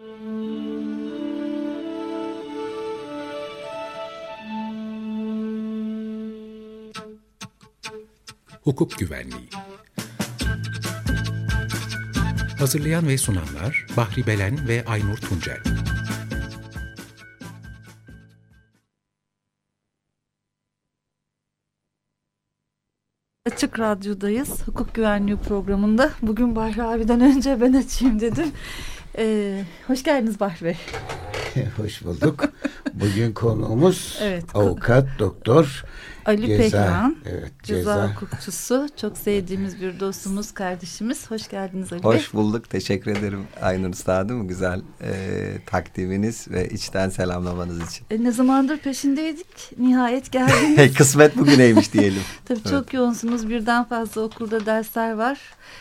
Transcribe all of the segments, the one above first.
Hukuk Güvenliği Hazırlayan ve sunanlar Bahri Belen ve Aynur Tuncel Açık Radyo'dayız. Hukuk Güvenliği programında. Bugün Bahri abiden önce ben açayım dedim. Ee, hoş geldiniz Bahri Bey. hoş bulduk. Bugün konuğumuz evet, avukat, doktor Ali ceza, Pehlivan. Evet, ceza. ceza hukukçusu. Çok sevdiğimiz bir dostumuz, kardeşimiz. Hoş geldiniz Ali Hoş Bey. Bulduk. Teşekkür ederim Aynur Üstadım. Güzel e, takdiminiz ve içten selamlamanız için. E, ne zamandır peşindeydik. Nihayet geldiniz. Kısmet bugüneymiş diyelim. tabii evet. çok yoğunsunuz. Birden fazla okulda dersler var.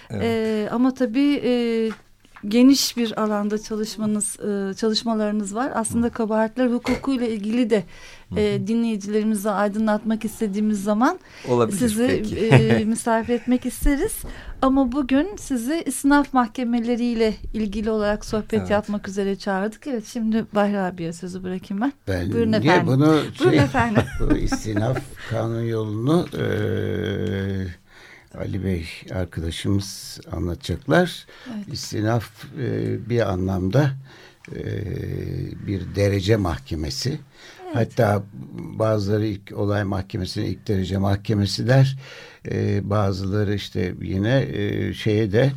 Evet. E, ama tabii... E, geniş bir alanda çalışmanız, e, çalışmalarınız var. Aslında kabahatler hukukuyla ilgili de e, dinleyicilerimizi aydınlatmak istediğimiz zaman Olabilir, sizi e, misafir etmek isteriz. Ama bugün sizi isnaf mahkemeleriyle ilgili olarak sohbet evet. yapmak üzere çağırdık. Evet şimdi Bahri abiye sözü bırakayım ben. Ben Buyurun efendim. bunu Buyurun şey, efendim. bu istinaf kanun yolunu e, Ali Bey arkadaşımız anlatacaklar. Evet. İstinaf e, bir anlamda e, bir derece mahkemesi. Evet. Hatta bazıları ilk olay mahkemesine ilk derece mahkemesi der. E, bazıları işte yine e, şeye de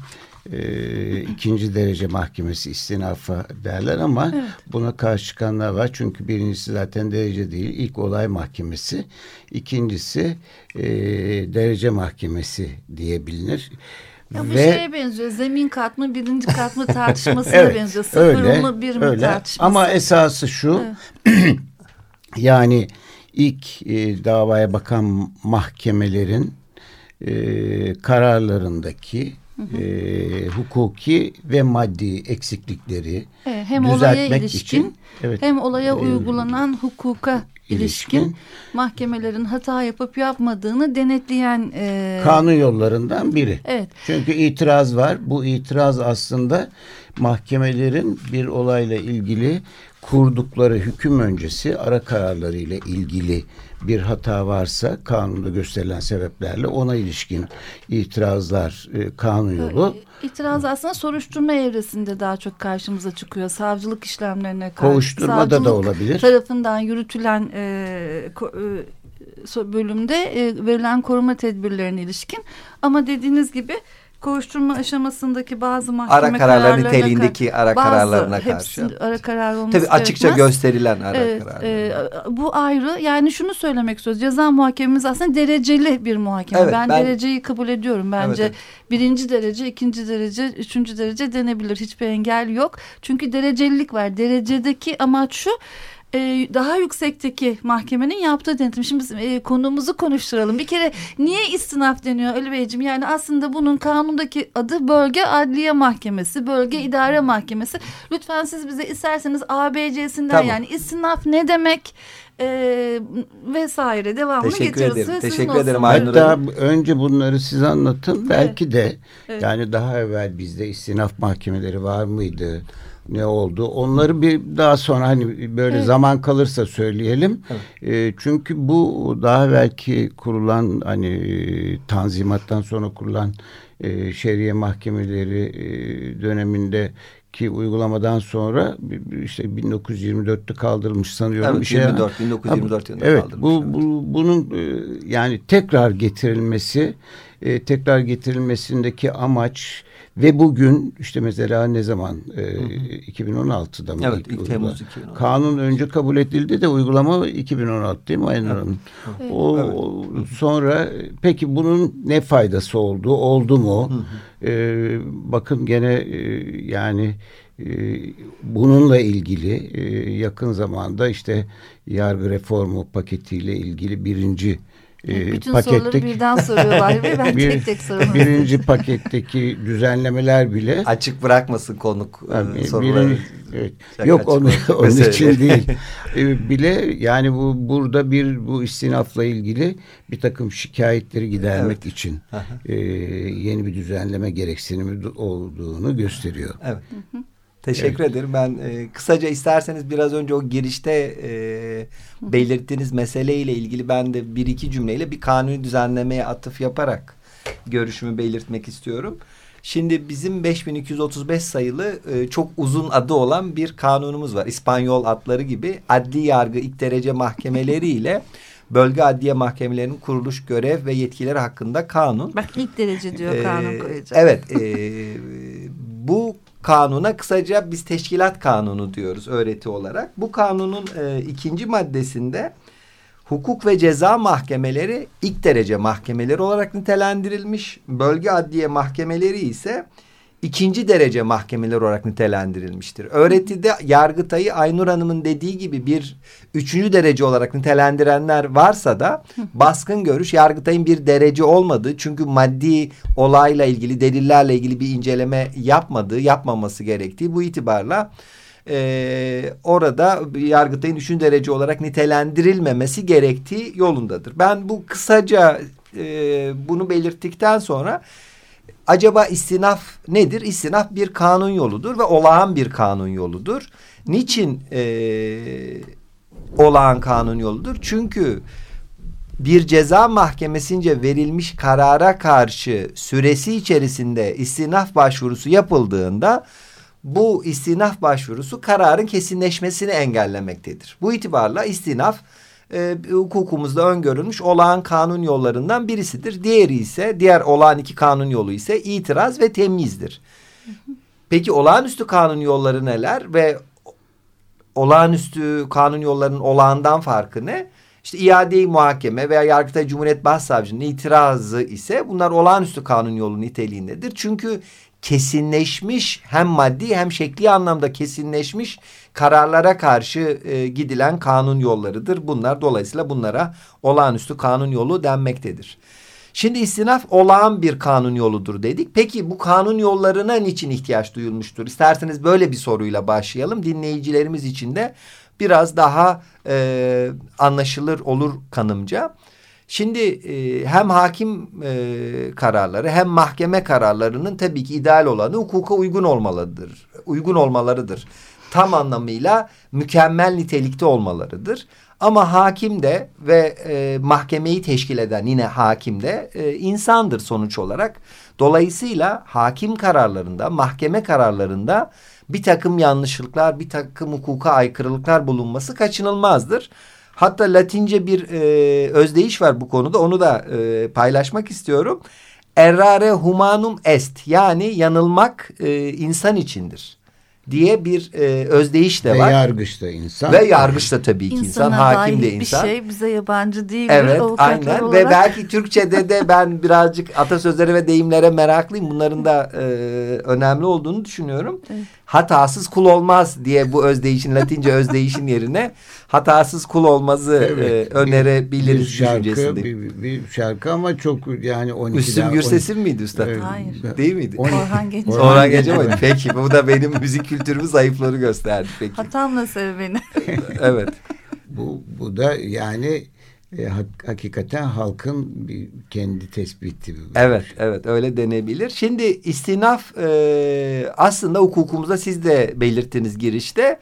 e, ikinci derece mahkemesi istinafa derler ama evet. buna karşı çıkanlar var. Çünkü birincisi zaten derece değil. ilk olay mahkemesi. İkincisi e, derece mahkemesi diye bilinir. Ya bu Ve, şeye benziyor. Zemin kat mı birinci kat mı tartışmasına evet, benziyor. Sıfır öyle, mı bir mi öyle. tartışması. Ama esası şu evet. yani ilk e, davaya bakan mahkemelerin e, kararlarındaki e, hukuki ve maddi eksiklikleri evet, hem olaya ilişkin için, evet, hem olaya e, uygulanan hukuka ilişkin, ilişkin mahkemelerin hata yapıp yapmadığını denetleyen e, kanun yollarından biri. Evet. Çünkü itiraz var. Bu itiraz aslında mahkemelerin bir olayla ilgili kurdukları hüküm öncesi ara kararları ile ilgili bir hata varsa kanunda gösterilen sebeplerle ona ilişkin itirazlar e, kanun yolu. İtiraz aslında soruşturma evresinde daha çok karşımıza çıkıyor. Savcılık işlemlerine karşı. Kovuşturmada da olabilir. tarafından yürütülen e, ko, e, bölümde e, verilen koruma tedbirlerine ilişkin. Ama dediğiniz gibi kovuşturma aşamasındaki bazı mahkeme ara kararlar niteliğindeki ara bazı, kararlarına karşı. ara karar olması Tabii açıkça gerekmez. gösterilen ara evet, kararlar. E, bu ayrı. Yani şunu söylemek istiyoruz. Ceza muhakememiz aslında dereceli bir muhakeme. Evet, ben, ben dereceyi kabul ediyorum. Bence evet, evet. birinci derece, ikinci derece, üçüncü derece denebilir. Hiçbir engel yok. Çünkü derecelilik var. Derecedeki amaç şu e, daha yüksekteki mahkemenin yaptığı denetim. Şimdi biz e, konumuzu konuşturalım. Bir kere niye istinaf deniyor Ali Beyciğim? Yani aslında bunun kanundaki adı Bölge Adliye Mahkemesi, Bölge İdare Mahkemesi. Lütfen siz bize isterseniz ABC'sinden tamam. yani istinaf ne demek? e, vesaire devamını Teşekkür getiriyoruz. Ederim. Teşekkür ederim Aynur Hatta önce bunları siz anlatın. Belki evet. de evet. yani daha evvel bizde istinaf mahkemeleri var mıydı? Ne oldu? Onları bir daha sonra hani böyle evet. zaman kalırsa söyleyelim. Evet. E, çünkü bu daha belki kurulan hani tanzimattan sonra kurulan e, şeriye mahkemeleri e, döneminde ki uygulamadan sonra işte 1924'te kaldırılmış sanıyorum. Evet, 24, şey. 1924 yılında evet, kaldırılmış. Bu, bu, bunun yani tekrar getirilmesi, tekrar getirilmesindeki amaç ve bugün işte mesela ne zaman e, 2016'da mı? Evet ilk Temmuz 2016. Kanun önce kabul edildi de uygulama 2016 değil mi evet. Hanım? Evet. O, evet. sonra peki bunun ne faydası oldu? Oldu mu? Hı hı. E, bakın gene e, yani e, bununla ilgili e, yakın zamanda işte yargı reformu paketiyle ilgili birinci e, Bütün paketteki, soruları birden soruyorlar ve ben bir, tek tek sormak Birinci paketteki düzenlemeler bile açık bırakmasın konuk yani, e, soruları. Birinci, evet. Yok onu, onun için değil. E, bile yani bu burada bir bu istinafla ilgili bir takım şikayetleri gidermek evet. için e, yeni bir düzenleme gereksinimi olduğunu gösteriyor. Evet. Hı hı. Teşekkür evet. ederim. Ben e, kısaca isterseniz biraz önce o girişte e, belirttiğiniz meseleyle ilgili ben de bir iki cümleyle bir kanuni düzenlemeye atıf yaparak görüşümü belirtmek istiyorum. Şimdi bizim 5235 sayılı e, çok uzun adı olan bir kanunumuz var. İspanyol adları gibi adli yargı ilk derece mahkemeleri ile bölge adliye mahkemelerinin kuruluş görev ve yetkileri hakkında kanun. Bak ilk derece diyor ee, kanun koyacak. Evet. E, bu kanuna kısaca biz teşkilat kanunu diyoruz öğreti olarak. Bu kanunun e, ikinci maddesinde hukuk ve ceza mahkemeleri ilk derece mahkemeleri olarak nitelendirilmiş. Bölge adliye mahkemeleri ise ikinci derece mahkemeler olarak nitelendirilmiştir. Öğretide Yargıtay'ı Aynur Hanım'ın dediği gibi bir üçüncü derece olarak nitelendirenler varsa da baskın görüş Yargıtay'ın bir derece olmadığı çünkü maddi olayla ilgili delillerle ilgili bir inceleme yapmadığı yapmaması gerektiği bu itibarla e, orada Yargıtay'ın üçüncü derece olarak nitelendirilmemesi gerektiği yolundadır. Ben bu kısaca e, bunu belirttikten sonra Acaba istinaf nedir? İstinaf bir kanun yoludur ve olağan bir kanun yoludur. Niçin e, olağan kanun yoludur? Çünkü bir ceza mahkemesince verilmiş karara karşı süresi içerisinde istinaf başvurusu yapıldığında bu istinaf başvurusu kararın kesinleşmesini engellemektedir. Bu itibarla istinaf e, hukukumuzda öngörülmüş olağan kanun yollarından birisidir. Diğeri ise diğer olağan iki kanun yolu ise itiraz ve temyizdir. Peki olağanüstü kanun yolları neler ve olağanüstü kanun yollarının olağandan farkı ne? İşte iade muhakeme veya Yargıtay Cumhuriyet Başsavcının itirazı ise bunlar olağanüstü kanun yolu niteliğindedir. Çünkü kesinleşmiş hem maddi hem şekli anlamda kesinleşmiş kararlara karşı e, gidilen kanun yollarıdır. Bunlar dolayısıyla bunlara olağanüstü kanun yolu denmektedir. Şimdi istinaf olağan bir kanun yoludur dedik. Peki bu kanun yollarına niçin ihtiyaç duyulmuştur? İsterseniz böyle bir soruyla başlayalım. Dinleyicilerimiz için de biraz daha e, anlaşılır olur kanımca. Şimdi e, hem hakim e, kararları hem mahkeme kararlarının tabii ki ideal olanı hukuka uygun olmalıdır. Uygun olmalarıdır. Tam anlamıyla mükemmel nitelikte olmalarıdır. Ama hakim de ve e, mahkemeyi teşkil eden yine hakim de e, insandır sonuç olarak. Dolayısıyla hakim kararlarında, mahkeme kararlarında bir takım yanlışlıklar, bir takım hukuka aykırılıklar bulunması kaçınılmazdır. Hatta Latince bir e, özdeyiş var bu konuda. Onu da e, paylaşmak istiyorum. Errare humanum est yani yanılmak e, insan içindir diye bir e, özdeyiş de ve var. Ve yargıçta insan. Ve yargıçta tabii ki İnsana insan, hakim de insan. bir şey bize yabancı değil. Evet aynen olarak. ve belki Türkçe'de de ben birazcık atasözleri ve deyimlere meraklıyım. Bunların da e, önemli olduğunu düşünüyorum. Evet. Hatasız kul olmaz diye bu özdeyişin Latince özdeyişin yerine hatasız kul olmazı evet, e, önerebiliriz bir şarkı, bir, bir şarkı ama çok yani 12'den... Müslüm Gürses'in miydi üstad? E, Hayır. Değil miydi? Orhan Gencebay. Orhan Gencebay. Peki bu da benim müzik kültürümü zayıfları gösterdi. Peki. Hatamla sev beni. evet. Bu, bu da yani e, hakikaten halkın bir kendi tespiti. Evet, evet öyle denebilir. Şimdi istinaf e, aslında hukukumuzda siz de belirttiniz girişte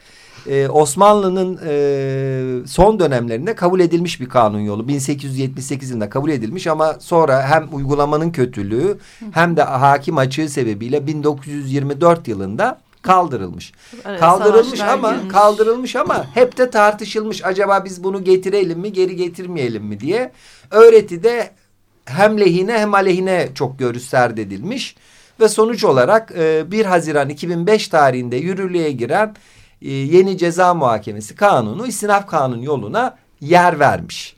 e, Osmanlı'nın e, son dönemlerinde kabul edilmiş bir kanun yolu. 1878 yılında kabul edilmiş ama sonra hem uygulamanın kötülüğü hem de hakim açığı sebebiyle 1924 yılında kaldırılmış. Evet, kaldırılmış ama girmiş. kaldırılmış ama hep de tartışılmış. Acaba biz bunu getirelim mi, geri getirmeyelim mi diye. Öğretide hem lehine hem aleyhine çok görüş serdedilmiş ve sonuç olarak e, 1 Haziran 2005 tarihinde yürürlüğe giren e, yeni ceza muhakemesi kanunu istinaf kanun yoluna yer vermiş.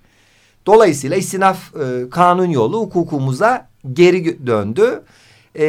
Dolayısıyla istinaf e, kanun yolu hukukumuza geri döndü. E,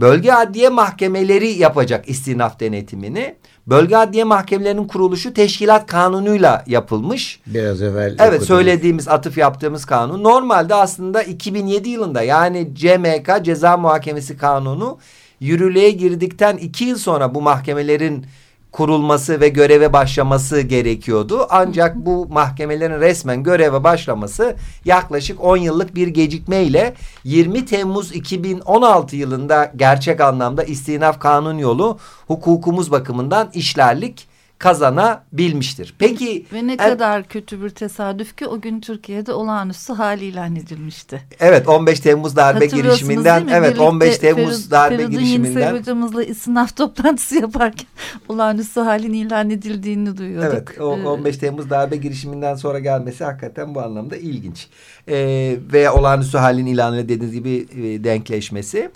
bölge adliye mahkemeleri yapacak istinaf denetimini. Bölge adliye mahkemelerinin kuruluşu teşkilat kanunuyla yapılmış. Biraz evvel. Evet okudum. söylediğimiz atıf yaptığımız kanun. Normalde aslında 2007 yılında yani CMK ceza muhakemesi kanunu yürürlüğe girdikten iki yıl sonra bu mahkemelerin kurulması ve göreve başlaması gerekiyordu. Ancak bu mahkemelerin resmen göreve başlaması yaklaşık 10 yıllık bir gecikmeyle 20 Temmuz 2016 yılında gerçek anlamda istinaf kanun yolu hukukumuz bakımından işlerlik kazanabilmiştir. Peki ve ne en, kadar kötü bir tesadüf ki o gün Türkiye'de olağanüstü hali ilan edilmişti. Evet 15 Temmuz darbe girişiminden evet Birlikte 15 Temmuz Ferid, darbe Feridun girişiminden Feridun hocamızla istinaf toplantısı yaparken olağanüstü halin ilan edildiğini duyuyorduk. Evet o, 15 Temmuz darbe girişiminden sonra gelmesi hakikaten bu anlamda ilginç. Ee, veya olağanüstü halin ilanı dediğiniz gibi e, denkleşmesi.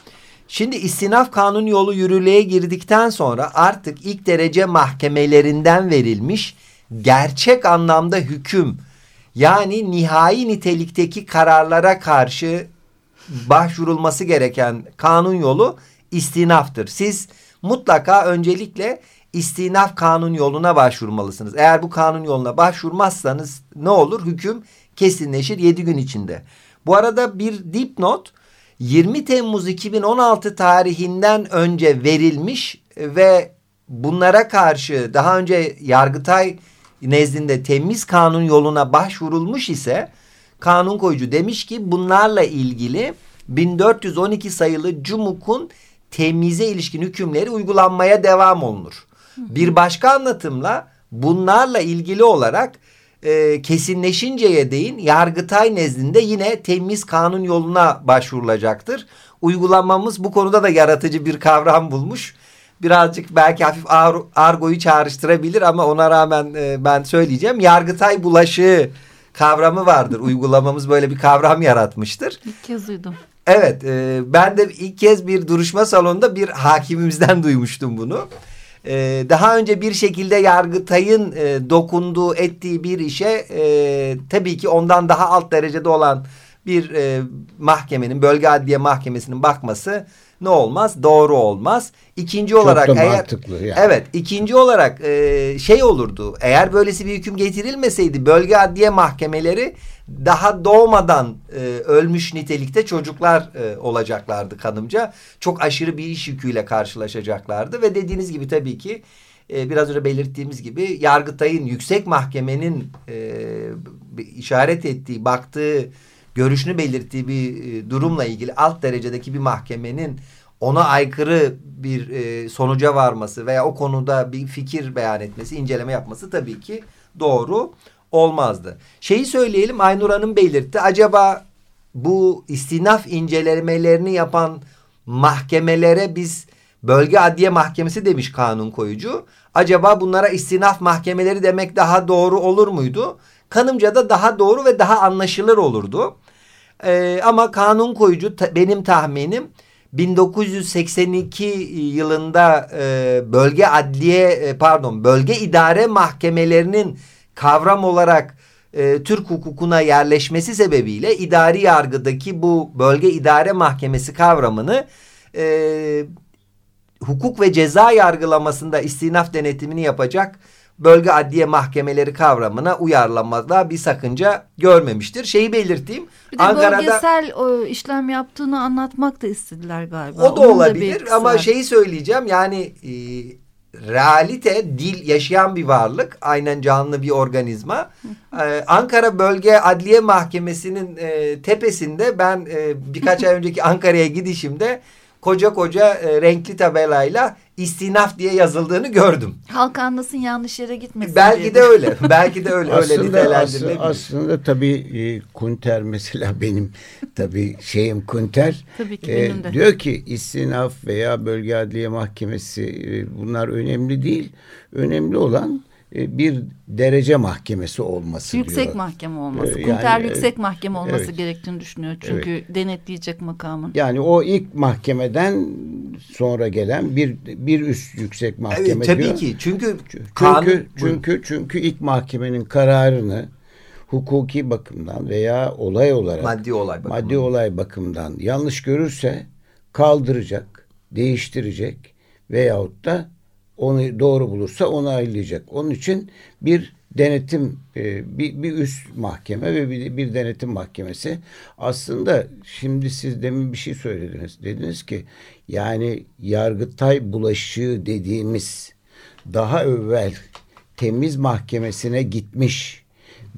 Şimdi istinaf kanun yolu yürürlüğe girdikten sonra artık ilk derece mahkemelerinden verilmiş gerçek anlamda hüküm yani nihai nitelikteki kararlara karşı başvurulması gereken kanun yolu istinaftır. Siz mutlaka öncelikle istinaf kanun yoluna başvurmalısınız. Eğer bu kanun yoluna başvurmazsanız ne olur? Hüküm kesinleşir yedi gün içinde. Bu arada bir dipnot 20 Temmuz 2016 tarihinden önce verilmiş ve bunlara karşı daha önce Yargıtay nezdinde temiz kanun yoluna başvurulmuş ise kanun koyucu demiş ki bunlarla ilgili 1412 sayılı Cumhuk'un temize ilişkin hükümleri uygulanmaya devam olunur. Bir başka anlatımla bunlarla ilgili olarak e, kesinleşinceye değin Yargıtay nezdinde yine temiz kanun yoluna başvurulacaktır. Uygulamamız bu konuda da yaratıcı bir kavram bulmuş. Birazcık belki hafif ar argoyu çağrıştırabilir ama ona rağmen e, ben söyleyeceğim. Yargıtay bulaşığı kavramı vardır. Uygulamamız böyle bir kavram yaratmıştır. İlk kez duydum. Evet e, ben de ilk kez bir duruşma salonunda bir hakimimizden duymuştum bunu e, daha önce bir şekilde Yargıtay'ın e, dokunduğu ettiği bir işe e, tabii ki ondan daha alt derecede olan bir e, mahkemenin bölge adliye mahkemesinin bakması ne olmaz? Doğru olmaz. İkinci Çok olarak eğer yani. evet ikinci olarak e, şey olurdu. Eğer böylesi bir hüküm getirilmeseydi bölge adliye mahkemeleri daha doğmadan e, ölmüş nitelikte çocuklar e, olacaklardı kanımca. Çok aşırı bir iş yüküyle karşılaşacaklardı ve dediğiniz gibi tabii ki e, biraz önce belirttiğimiz gibi Yargıtay'ın yüksek mahkemenin e, işaret ettiği, baktığı, görüşünü belirttiği bir e, durumla ilgili alt derecedeki bir mahkemenin ona aykırı bir e, sonuca varması veya o konuda bir fikir beyan etmesi, inceleme yapması tabii ki doğru olmazdı. Şeyi söyleyelim Aynur Hanım belirtti. Acaba bu istinaf incelemelerini yapan mahkemelere biz bölge adliye mahkemesi demiş kanun koyucu. Acaba bunlara istinaf mahkemeleri demek daha doğru olur muydu? Kanımca da daha doğru ve daha anlaşılır olurdu. Ee, ama kanun koyucu ta, benim tahminim 1982 yılında e, bölge adliye e, pardon bölge idare mahkemelerinin kavram olarak e, Türk hukukuna yerleşmesi sebebiyle idari yargıdaki bu bölge idare mahkemesi kavramını e, hukuk ve ceza yargılamasında istinaf denetimini yapacak bölge adliye mahkemeleri kavramına uyarlamada bir sakınca görmemiştir. Şeyi belirteyim. Bir de Ankara'da, bölgesel o, işlem yaptığını anlatmak da istediler galiba. O da Onun olabilir da ama şeyi söyleyeceğim yani e, realite dil yaşayan bir varlık aynen canlı bir organizma ee, Ankara Bölge Adliye Mahkemesi'nin e, tepesinde ben e, birkaç ay önceki Ankara'ya gidişimde koca koca e, renkli tabelayla istinaf diye yazıldığını gördüm. Halk anlasın yanlış yere gitmesin. Belki diye. de öyle. Belki de öyle. aslında, öyle nitelendirilebilir. Aslında, aslında tabii e, Kunter mesela benim tabii şeyim Kunter. tabii ki benim de. Diyor ki istinaf veya bölge adliye mahkemesi e, bunlar önemli değil. Önemli olan e, bir derece mahkemesi olması yüksek diyor. mahkeme olması. Ee, Kunter yani, yüksek mahkeme olması evet, gerektiğini düşünüyor. Çünkü evet. denetleyecek makamın. Yani o ilk mahkemeden sonra gelen bir bir üst yüksek mahkeme evet, tabii diyor. ki. Çünkü çünkü kanun, çünkü çünkü ilk mahkemenin kararını hukuki bakımdan veya olay olarak maddi olay bakımından, maddi olay bakımından yanlış görürse kaldıracak, değiştirecek veyahut da onu doğru bulursa onaylayacak. Onun için bir denetim e, bir, bir üst mahkeme ve bir, bir denetim mahkemesi aslında şimdi siz demin bir şey söylediniz dediniz ki yani yargıtay bulaşığı dediğimiz daha evvel temiz mahkemesine gitmiş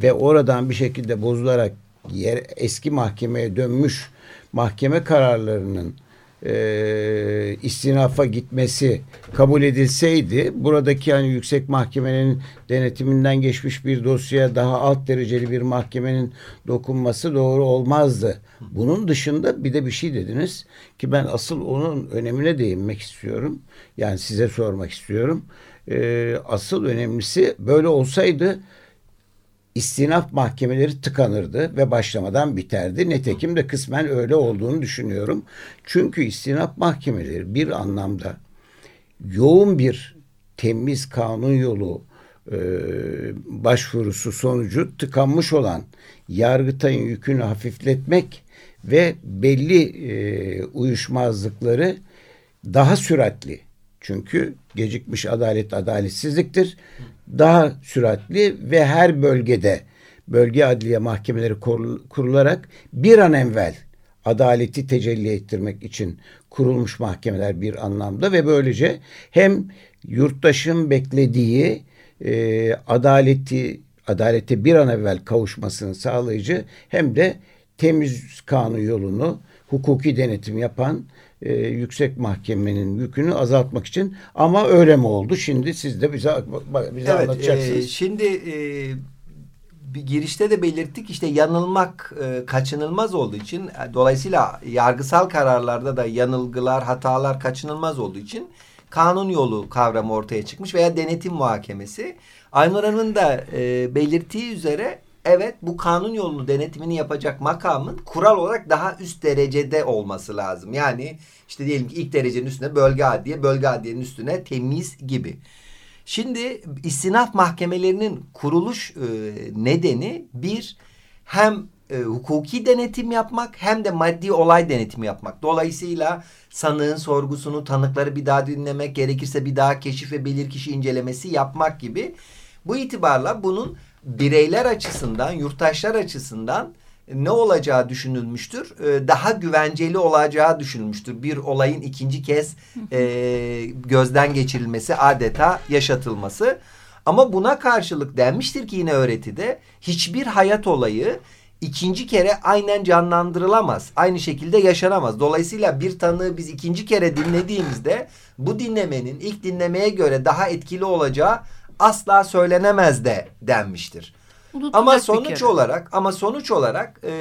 ve oradan bir şekilde bozularak yer, eski mahkemeye dönmüş mahkeme kararlarının e, istinafa gitmesi kabul edilseydi buradaki hani yüksek mahkemenin denetiminden geçmiş bir dosyaya daha alt dereceli bir mahkemenin dokunması doğru olmazdı. Bunun dışında bir de bir şey dediniz ki ben asıl onun önemine değinmek istiyorum. Yani size sormak istiyorum. E, asıl önemlisi böyle olsaydı istinaf mahkemeleri tıkanırdı ve başlamadan biterdi. Netekim de kısmen öyle olduğunu düşünüyorum. Çünkü istinaf mahkemeleri bir anlamda yoğun bir temiz kanun yolu e, başvurusu sonucu tıkanmış olan Yargıtay'ın yükünü hafifletmek ve belli e, uyuşmazlıkları daha süratli çünkü gecikmiş adalet adaletsizliktir. Daha süratli ve her bölgede bölge adliye mahkemeleri kurularak bir an evvel adaleti tecelli ettirmek için kurulmuş mahkemeler bir anlamda ve böylece hem yurttaşın beklediği e, adaleti adalete bir an evvel kavuşmasını sağlayıcı hem de temiz kanun yolunu hukuki denetim yapan e, yüksek mahkemenin yükünü azaltmak için ama öyle mi oldu? Şimdi siz de bize bize evet, anlatacaksınız. E, şimdi e, bir girişte de belirttik işte yanılmak e, kaçınılmaz olduğu için e, dolayısıyla yargısal kararlarda da yanılgılar, hatalar kaçınılmaz olduğu için kanun yolu kavramı ortaya çıkmış veya denetim muhakemesi. Aynur Hanım'ın da e, belirttiği üzere evet bu kanun yolunu denetimini yapacak makamın kural olarak daha üst derecede olması lazım. Yani işte diyelim ki ilk derecenin üstüne bölge adliye, bölge adliyenin üstüne temiz gibi. Şimdi istinaf mahkemelerinin kuruluş e, nedeni bir hem e, hukuki denetim yapmak hem de maddi olay denetimi yapmak. Dolayısıyla sanığın sorgusunu, tanıkları bir daha dinlemek, gerekirse bir daha keşif ve bilirkişi incelemesi yapmak gibi. Bu itibarla bunun bireyler açısından, yurttaşlar açısından ne olacağı düşünülmüştür? Ee, daha güvenceli olacağı düşünülmüştür. Bir olayın ikinci kez e, gözden geçirilmesi, adeta yaşatılması. Ama buna karşılık denmiştir ki yine öğretide hiçbir hayat olayı ikinci kere aynen canlandırılamaz. Aynı şekilde yaşanamaz. Dolayısıyla bir tanığı biz ikinci kere dinlediğimizde bu dinlemenin ilk dinlemeye göre daha etkili olacağı asla söylenemez de denmiştir. ama sonuç olarak ama sonuç olarak e,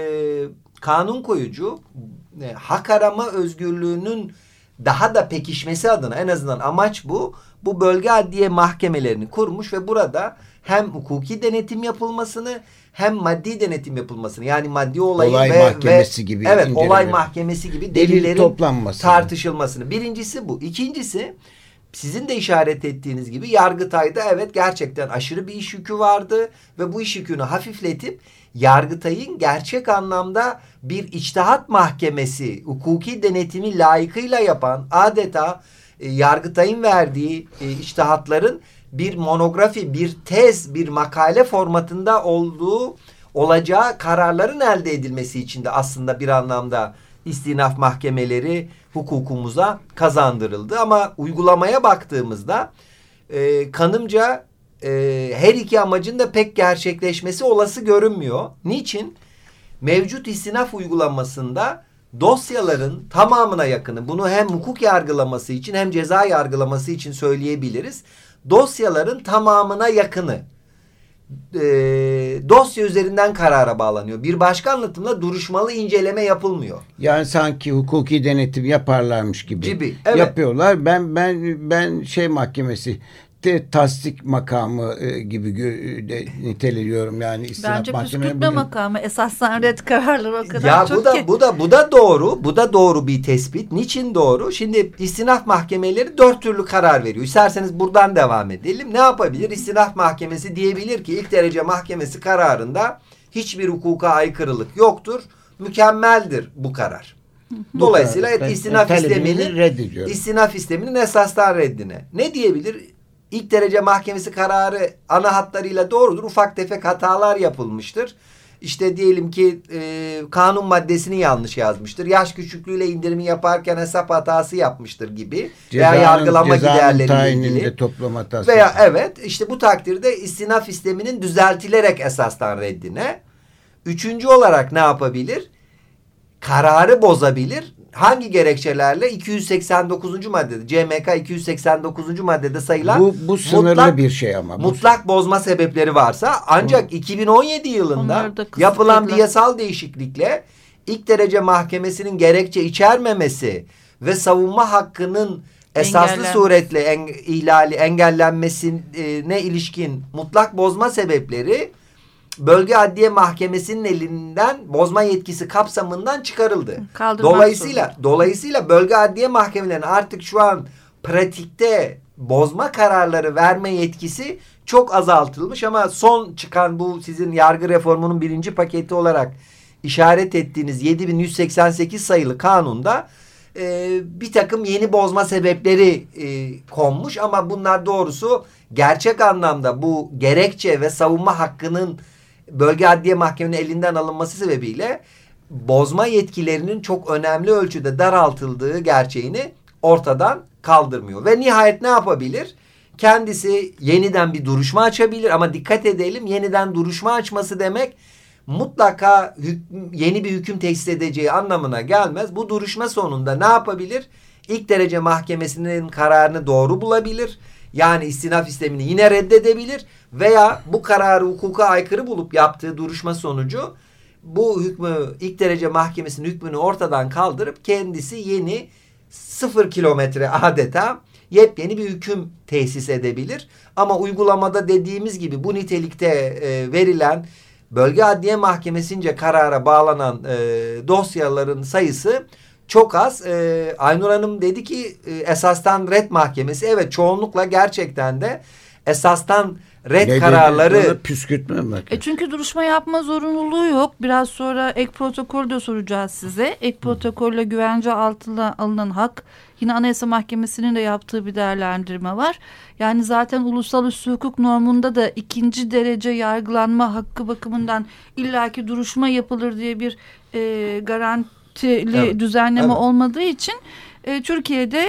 kanun koyucu e, hak arama özgürlüğünün daha da pekişmesi adına en azından amaç bu. Bu bölge adliye mahkemelerini kurmuş ve burada hem hukuki denetim yapılmasını hem maddi denetim yapılmasını yani maddi olayın olay ve, mahkemesi ve, gibi evet inceleme. olay mahkemesi gibi delillerin Delil toplanması tartışılmasını. Birincisi bu. İkincisi sizin de işaret ettiğiniz gibi Yargıtay'da evet gerçekten aşırı bir iş yükü vardı ve bu iş yükünü hafifletip Yargıtay'ın gerçek anlamda bir içtihat mahkemesi, hukuki denetimi layıkıyla yapan adeta e, Yargıtay'ın verdiği e, içtihatların bir monografi, bir tez, bir makale formatında olduğu olacağı kararların elde edilmesi için de aslında bir anlamda istinaf mahkemeleri hukukumuza kazandırıldı. Ama uygulamaya baktığımızda e, kanımca e, her iki amacın da pek gerçekleşmesi olası görünmüyor. Niçin? Mevcut istinaf uygulamasında dosyaların tamamına yakını bunu hem hukuk yargılaması için hem ceza yargılaması için söyleyebiliriz. Dosyaların tamamına yakını e, dosya üzerinden karara bağlanıyor. Bir başka anlatımla duruşmalı inceleme yapılmıyor. Yani sanki hukuki denetim yaparlarmış gibi, gibi evet. yapıyorlar. Ben ben ben şey mahkemesi de tasdik makamı e, gibi de niteleniyorum yani Bence püskürtme bugün... makamı esasdan red kararları o kadar ya çok bu da ki. bu da bu da doğru. Bu da doğru bir tespit. Niçin doğru? Şimdi istinaf mahkemeleri dört türlü karar veriyor. İsterseniz buradan devam edelim. Ne yapabilir? İstinaf mahkemesi diyebilir ki ilk derece mahkemesi kararında hiçbir hukuka aykırılık yoktur. Mükemmeldir bu karar. Dolayısıyla ben, istinaf isteminin istinaf isteminin esaslar reddine. Ne diyebilir? İlk derece mahkemesi kararı ana hatlarıyla doğrudur. Ufak tefek hatalar yapılmıştır. işte diyelim ki e, kanun maddesini yanlış yazmıştır. Yaş küçüklüğüyle indirimi yaparken hesap hatası yapmıştır gibi. Cezanın, veya yargılama giderleriyle ilgili. toplama hatası. Veya evet işte bu takdirde istinaf isteminin düzeltilerek esastan reddine. Üçüncü olarak ne yapabilir? Kararı bozabilir. Hangi gerekçelerle? 289. maddede CMK 289. maddede sayılan bu, bu sınırlı mutlak, bir şey ama. Bu mutlak bozma sebepleri varsa ancak 2017 yılında yapılan bir yasal değişiklikle ilk derece mahkemesinin gerekçe içermemesi ve savunma hakkının esaslı Engellen- suretle en, ihlali engellenmesine ilişkin mutlak bozma sebepleri bölge adliye mahkemesinin elinden bozma yetkisi kapsamından çıkarıldı. Kaldırmak Dolayısıyla zorunda. dolayısıyla bölge adliye mahkemelerinin artık şu an pratikte bozma kararları verme yetkisi çok azaltılmış ama son çıkan bu sizin yargı reformunun birinci paketi olarak işaret ettiğiniz 7188 sayılı kanunda e, bir takım yeni bozma sebepleri e, konmuş ama bunlar doğrusu gerçek anlamda bu gerekçe ve savunma hakkının bölge adliye mahkemenin elinden alınması sebebiyle bozma yetkilerinin çok önemli ölçüde daraltıldığı gerçeğini ortadan kaldırmıyor. Ve nihayet ne yapabilir? Kendisi yeniden bir duruşma açabilir ama dikkat edelim yeniden duruşma açması demek mutlaka yeni bir hüküm tesis edeceği anlamına gelmez. Bu duruşma sonunda ne yapabilir? İlk derece mahkemesinin kararını doğru bulabilir. Yani istinaf istemini yine reddedebilir veya bu kararı hukuka aykırı bulup yaptığı duruşma sonucu bu hükmü ilk derece mahkemesinin hükmünü ortadan kaldırıp kendisi yeni sıfır kilometre adeta yepyeni bir hüküm tesis edebilir. Ama uygulamada dediğimiz gibi bu nitelikte e, verilen bölge adliye mahkemesince karara bağlanan e, dosyaların sayısı çok az. E, Aynur Hanım dedi ki e, esastan red mahkemesi evet çoğunlukla gerçekten de esastan red ne kararları püskürtme mi? E çünkü duruşma yapma zorunluluğu yok. Biraz sonra ek protokol de soracağız size. Ek protokolle güvence altına alınan hak yine Anayasa Mahkemesi'nin de yaptığı bir değerlendirme var. Yani zaten ulusal üstü hukuk normunda da ikinci derece yargılanma hakkı bakımından illaki duruşma yapılır diye bir e, garantili Evet, düzenleme evet. olmadığı için e, Türkiye'de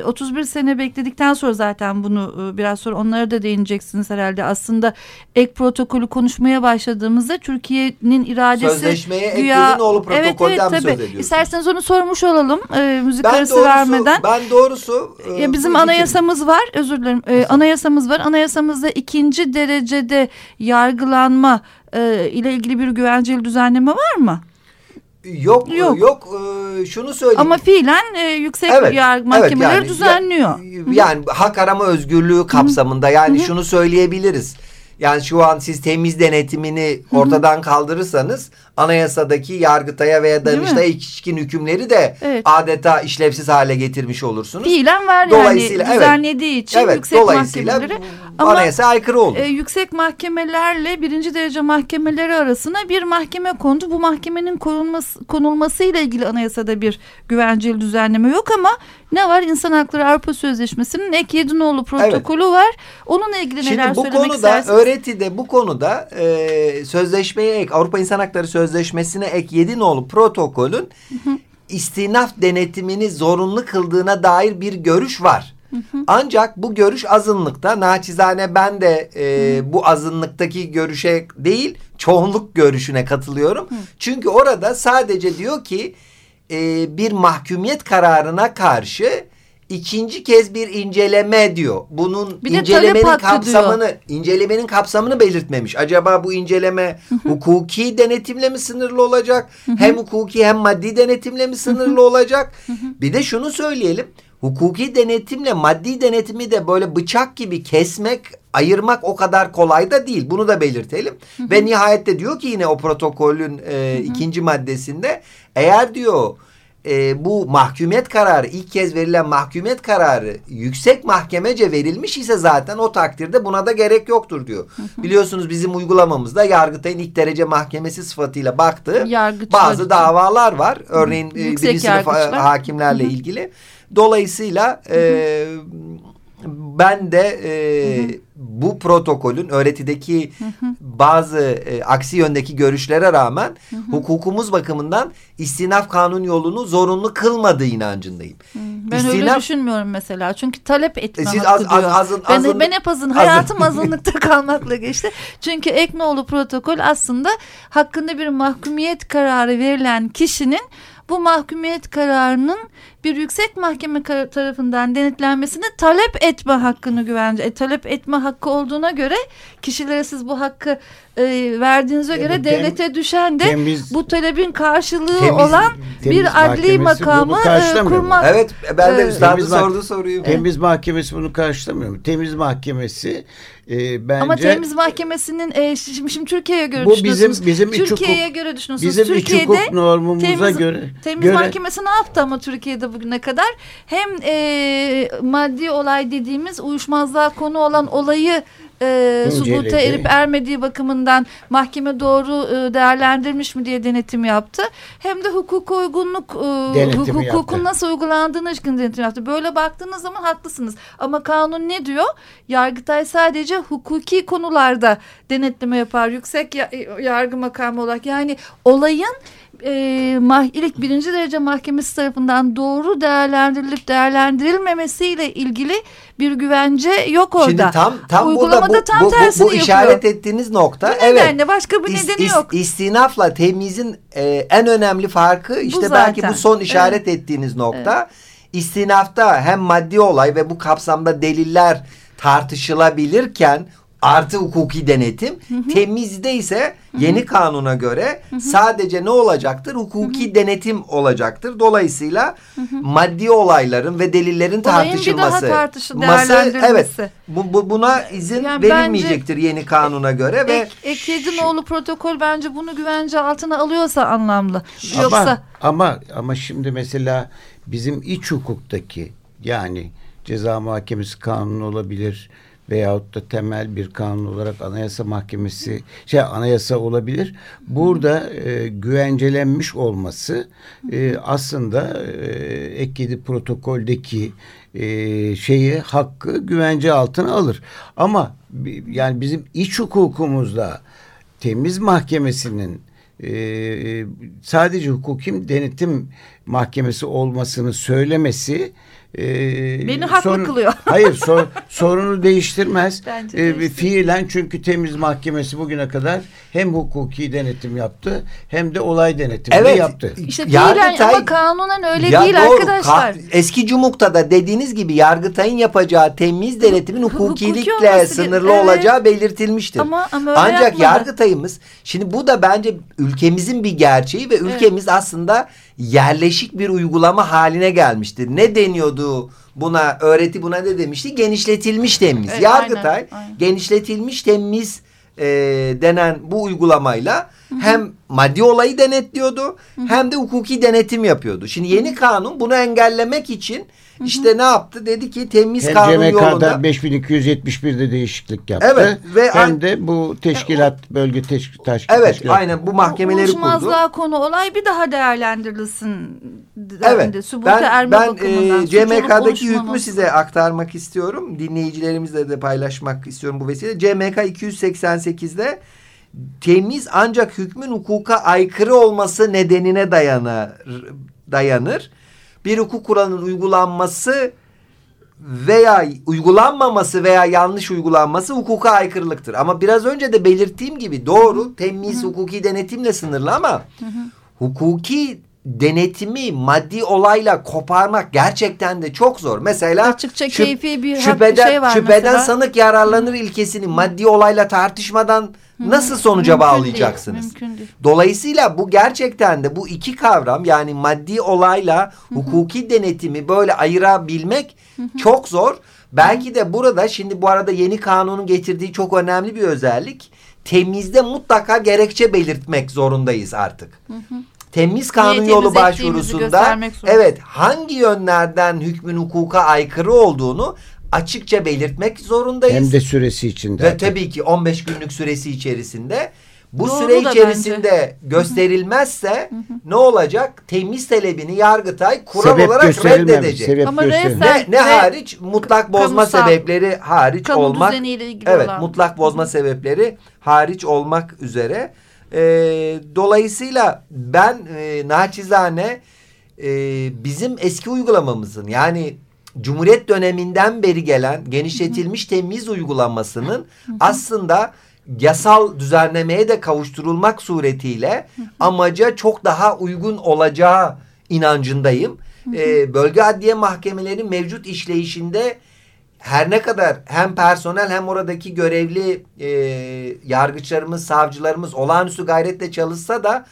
e, 31 sene bekledikten sonra zaten bunu e, biraz sonra onlara da değineceksiniz herhalde. Aslında ek protokolü konuşmaya başladığımızda Türkiye'nin iradesi Sözleşmeye güya- Yedinoğlu protokolden mi söz tabii. ediyorsunuz? İsterseniz onu sormuş olalım e, müzik ben arası doğrusu, vermeden. ben doğrusu e, Ya bizim anayasamız var özür dilerim Ee, anayasamız var anayasamızda ikinci derecede yargılanma e, ile ilgili bir güvenceli düzenleme var mı? Yok Yok. yok, e, şunu söyleyeyim. Ama fiilen e, yüksek Evet, yargı evet, mahkemeleri yani- düzenliyor. Ya- yani hak arama özgürlüğü kapsamında yani şunu söyleyebiliriz. Yani şu an siz temiz denetimini ortadan kaldırırsanız anayasadaki yargıtaya veya danıştaya ilişkin hükümleri de Evet. adeta işlevsiz hale getirmiş olursunuz. Fiilen var yani Dolayısıyla, evet. düzenlediği için evet, yüksek dolayısıyla mahkemeleri. Ama anayasa aykırı olur. e, yüksek mahkemelerle birinci derece mahkemeleri arasına bir mahkeme kondu. Bu mahkemenin konulması, konulması ile ilgili anayasada bir güvenceli düzenleme yok ama ne var? İnsan Hakları Avrupa Sözleşmesi'nin ek Yedinoğlu protokolü var. Onunla ilgili Şimdi neler bu söylemek konuda istersiniz? öğretide bu konuda e, sözleşmeye ek Avrupa İnsan Hakları Sözleşmesi'ne ek Yedinoğlu protokolün istinaf denetimini zorunlu kıldığına dair bir görüş var. Ancak bu görüş azınlıkta. Naçizane ben de e, bu azınlıktaki görüşe değil çoğunluk görüşüne katılıyorum. Çünkü orada sadece diyor ki e, bir mahkumiyet kararına karşı ikinci kez bir inceleme diyor. Bunun Bir incelemenin kapsamını incelemenin kapsamını belirtmemiş. Acaba bu inceleme hukuki denetimle mi sınırlı olacak? Hem hukuki hem maddi denetimle mi sınırlı olacak? Bir de şunu söyleyelim. Hukuki denetimle maddi denetimi de böyle bıçak gibi kesmek, ayırmak o kadar kolay da değil. Bunu da belirtelim. Ve nihayette diyor ki yine o protokolün e, ikinci maddesinde eğer diyor e, bu mahkumiyet kararı ilk kez verilen mahkumiyet kararı yüksek mahkemece verilmiş ise zaten o takdirde buna da gerek yoktur diyor. Biliyorsunuz bizim uygulamamızda Yargıtay'ın ilk derece mahkemesi sıfatıyla baktığı Yargıçlar bazı için. davalar var. Örneğin e, Yüksek birinci sınıf yargıçlar. hakimlerle ilgili. Dolayısıyla e, ben de e, bu protokolün öğretideki bazı e, aksi yöndeki görüşlere rağmen hukukumuz bakımından istinaf kanun yolunu zorunlu kılmadığı inancındayım. Ben öyle düşünmüyorum mesela. Çünkü talep etme E, siz hakkı az- az- diyor. azın- ben, azın- ben hep azın. azın- Hayatım azınlıkta kalmakla geçti. Çünkü Eknoğlu protokol aslında hakkında bir mahkumiyet kararı verilen kişinin bu mahkumiyet kararının bir yüksek mahkeme tarafından denetlenmesini talep etme hakkını güvence. E, talep etme hakkı olduğuna göre kişilere siz bu hakkı e, verdiğinize E, göre tem- devlete düşen de temiz- bu talebin karşılığı Temiz- olan temiz bir adli makamı e, kurmak. Evet ben de Ee, üstadın sorduğu soruyu. Temiz mahkemesi bunu karşılamıyor mu? Temiz mahkemesi e, bence Ama temiz mahkemesinin e, şimdi, şimdi Türkiye'ye göre Bu düşünüyorsunuz. bizim- bizim iç Türkiye'ye göre düşünüyorsunuz. bizim iç Türkiye'de hukuk normumuza temiz, göre temiz göre mahkemesi ne yaptı ama Türkiye'de bugüne kadar hem e, maddi olay dediğimiz uyuşmazlığa konu olan olayı e, subuta erip ermediği bakımından mahkeme doğru e, değerlendirmiş mi diye denetim yaptı. Hem de hukuka uygunluk e, yaptı. hukukun nasıl uygulandığını ilişkin denetim yaptı. Böyle baktığınız zaman haklısınız. Ama kanun ne diyor? Yargıtay sadece hukuki konularda denetleme yapar. Yüksek ya- yargı makamı olarak. Yani olayın e, mah ilk birinci derece mahkemesi tarafından doğru değerlendirilip değerlendirilmemesiyle ilgili bir güvence yok orada. Şimdi tam tam burada Uygulamada bu, tam bu, bu, bu işaret ettiğiniz nokta Bu evet. nedenle başka bir İs- nedeni is- yok. istinafla temizin e, en önemli farkı işte zaten. belki bu son işaret ettiğiniz nokta. İstinafta hem maddi olay ve bu kapsamda deliller tartışılabilirken artı hukuki denetim. Temizde ise yeni kanuna göre sadece ne olacaktır? Hukuki denetim olacaktır. Dolayısıyla maddi olayların ve delillerin Olayın bir daha tartışılması. tartış- Masa- evet. Bu, bu- buna izin Yani verilmeyecektir yeni kanuna göre ve Ek, Ekedinoğlu protokol bence bunu güvence altına alıyorsa anlamlı. Ama, Yoksa ama ama şimdi mesela bizim iç hukuktaki yani ceza muhakemesi kanunu olabilir veyahut da temel bir kanun olarak anayasa mahkemesi şey anayasa olabilir. Burada e, güvencelenmiş olması e, aslında e, ek yedi protokoldeki e, şeyi hakkı güvence altına alır. Ama yani bizim iç hukukumuzda temiz mahkemesinin e, sadece hukuki denetim mahkemesi olmasını söylemesi e, Beni haklı kılıyor. Hayır sor- sorunu değiştirmez. Bence E, değiştirmez. fiilen çünkü temiz mahkemesi bugüne kadar hem hukuki denetim yaptı hem de olay denetimi de Evet. yaptı. işte Yargıtay- fiilen ama kanunen öyle Ya değil doğru. arkadaşlar. Ka- eski Cumhur'da da dediğiniz gibi Yargıtay'ın yapacağı temiz denetimin Hukuki hukukilikle olması sınırlı evet. olacağı belirtilmiştir. Ama- ama öyle Ancak yapmadı. Yargıtay'ımız şimdi bu da bence ülkemizin bir gerçeği ve ülkemiz aslında yerleşik bir uygulama haline gelmiştir. Ne deniyordu buna öğreti buna ne demişti? Genişletilmiş temiz. Evet, Yargıtay aynen, aynen. genişletilmiş temiz e, denen bu uygulamayla hem maddi olayı denetliyordu hem de hukuki denetim yapıyordu. Şimdi yeni kanun bunu engellemek için işte ne yaptı? Dedi ki temiz Hem kanun CMK'da yolunda 5271'de değişiklik yaptı. Evet, ve hem de bu teşkilat bölge teşk taş, Evet teşkilat aynen bu mahkemeleri kurdu. Uyuşmazlığa konu olay bir daha değerlendirilsin. Evet. Ben, erme ben bakımından. e, CMK'daki hükmü size aktarmak istiyorum. Dinleyicilerimizle de paylaşmak istiyorum bu vesileyle. CMK 288'de temiz ancak hükmün hukuka aykırı olması nedenine dayanır. dayanır. Bir hukuk kuralının uygulanması veya uygulanmaması veya yanlış uygulanması hukuka aykırılıktır. Ama biraz önce de belirttiğim gibi doğru temiz hukuki denetimle sınırlı ama hukuki denetimi maddi olayla koparmak gerçekten de çok zor. Mesela Açıkça şüp- keyfi bir şüpheden, şey var şüpheden mesela. sanık yararlanır ilkesini maddi olayla tartışmadan nasıl sonuca Mümkün değil, bağlayacaksınız? mümkün değil. Dolayısıyla bu gerçekten de bu iki kavram yani maddi olayla hukuki denetimi böyle ayırabilmek çok zor. Belki de burada şimdi bu arada yeni kanunun getirdiği çok önemli bir özellik. Temizde mutlaka gerekçe belirtmek zorundayız artık. Temiz kanun Niye yolu başvurusunda evet hangi yönlerden hükmün hukuka aykırı olduğunu açıkça belirtmek zorundayız. hem de süresi içinde. Ve tabii ki 15 günlük süresi içerisinde Bu Doğru süre içerisinde gösterilmezse ne olacak? Temiz talebini Yargıtay kural Sebep olarak reddedecek. Sebep Ama Ne, ne hariç? Mutlak bozma kamusal- sebepleri hariç olmak. Evet, olan. mutlak bozma sebepleri hariç olmak üzere. Ee, dolayısıyla ben e, naçizane e, bizim eski uygulamamızın yani Cumhuriyet döneminden beri gelen genişletilmiş temiz uygulamasının aslında yasal düzenlemeye de kavuşturulmak suretiyle amaca çok daha uygun olacağı inancındayım. Ee, bölge adliye mahkemelerinin mevcut işleyişinde her ne kadar hem personel hem oradaki görevli e, yargıçlarımız, savcılarımız olağanüstü gayretle çalışsa da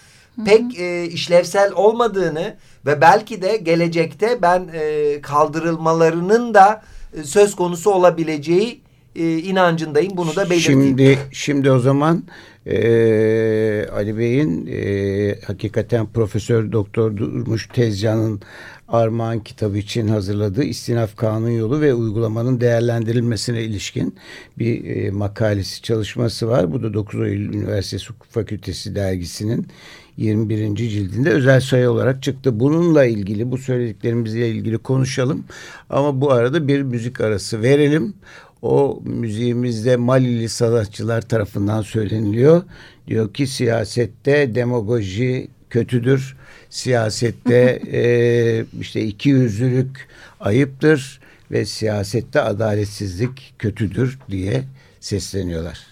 pek e, işlevsel olmadığını ve belki de gelecekte ben e, kaldırılmalarının da e, söz konusu olabileceği e, inancındayım. Bunu da belirteyim. Şimdi şimdi o zaman eee, Ali Bey'in eee, hakikaten Profesör Doktor Durmuş Tezcan'ın Armağan kitabı için hazırladığı İstinaf Kanun Yolu ve uygulamanın değerlendirilmesine ilişkin bir eee, makalesi çalışması var. Bu da 9 Eylül Üniversitesi Hukuk Fakültesi dergisinin 21. cildinde özel sayı olarak çıktı. Bununla ilgili bu söylediklerimizle ilgili konuşalım. Ama bu arada bir müzik arası verelim. O müziğimizde Malili sanatçılar tarafından söyleniliyor. Diyor ki siyasette demagoji kötüdür. Siyasette e, işte iki yüzlülük ayıptır ve siyasette adaletsizlik kötüdür diye sesleniyorlar.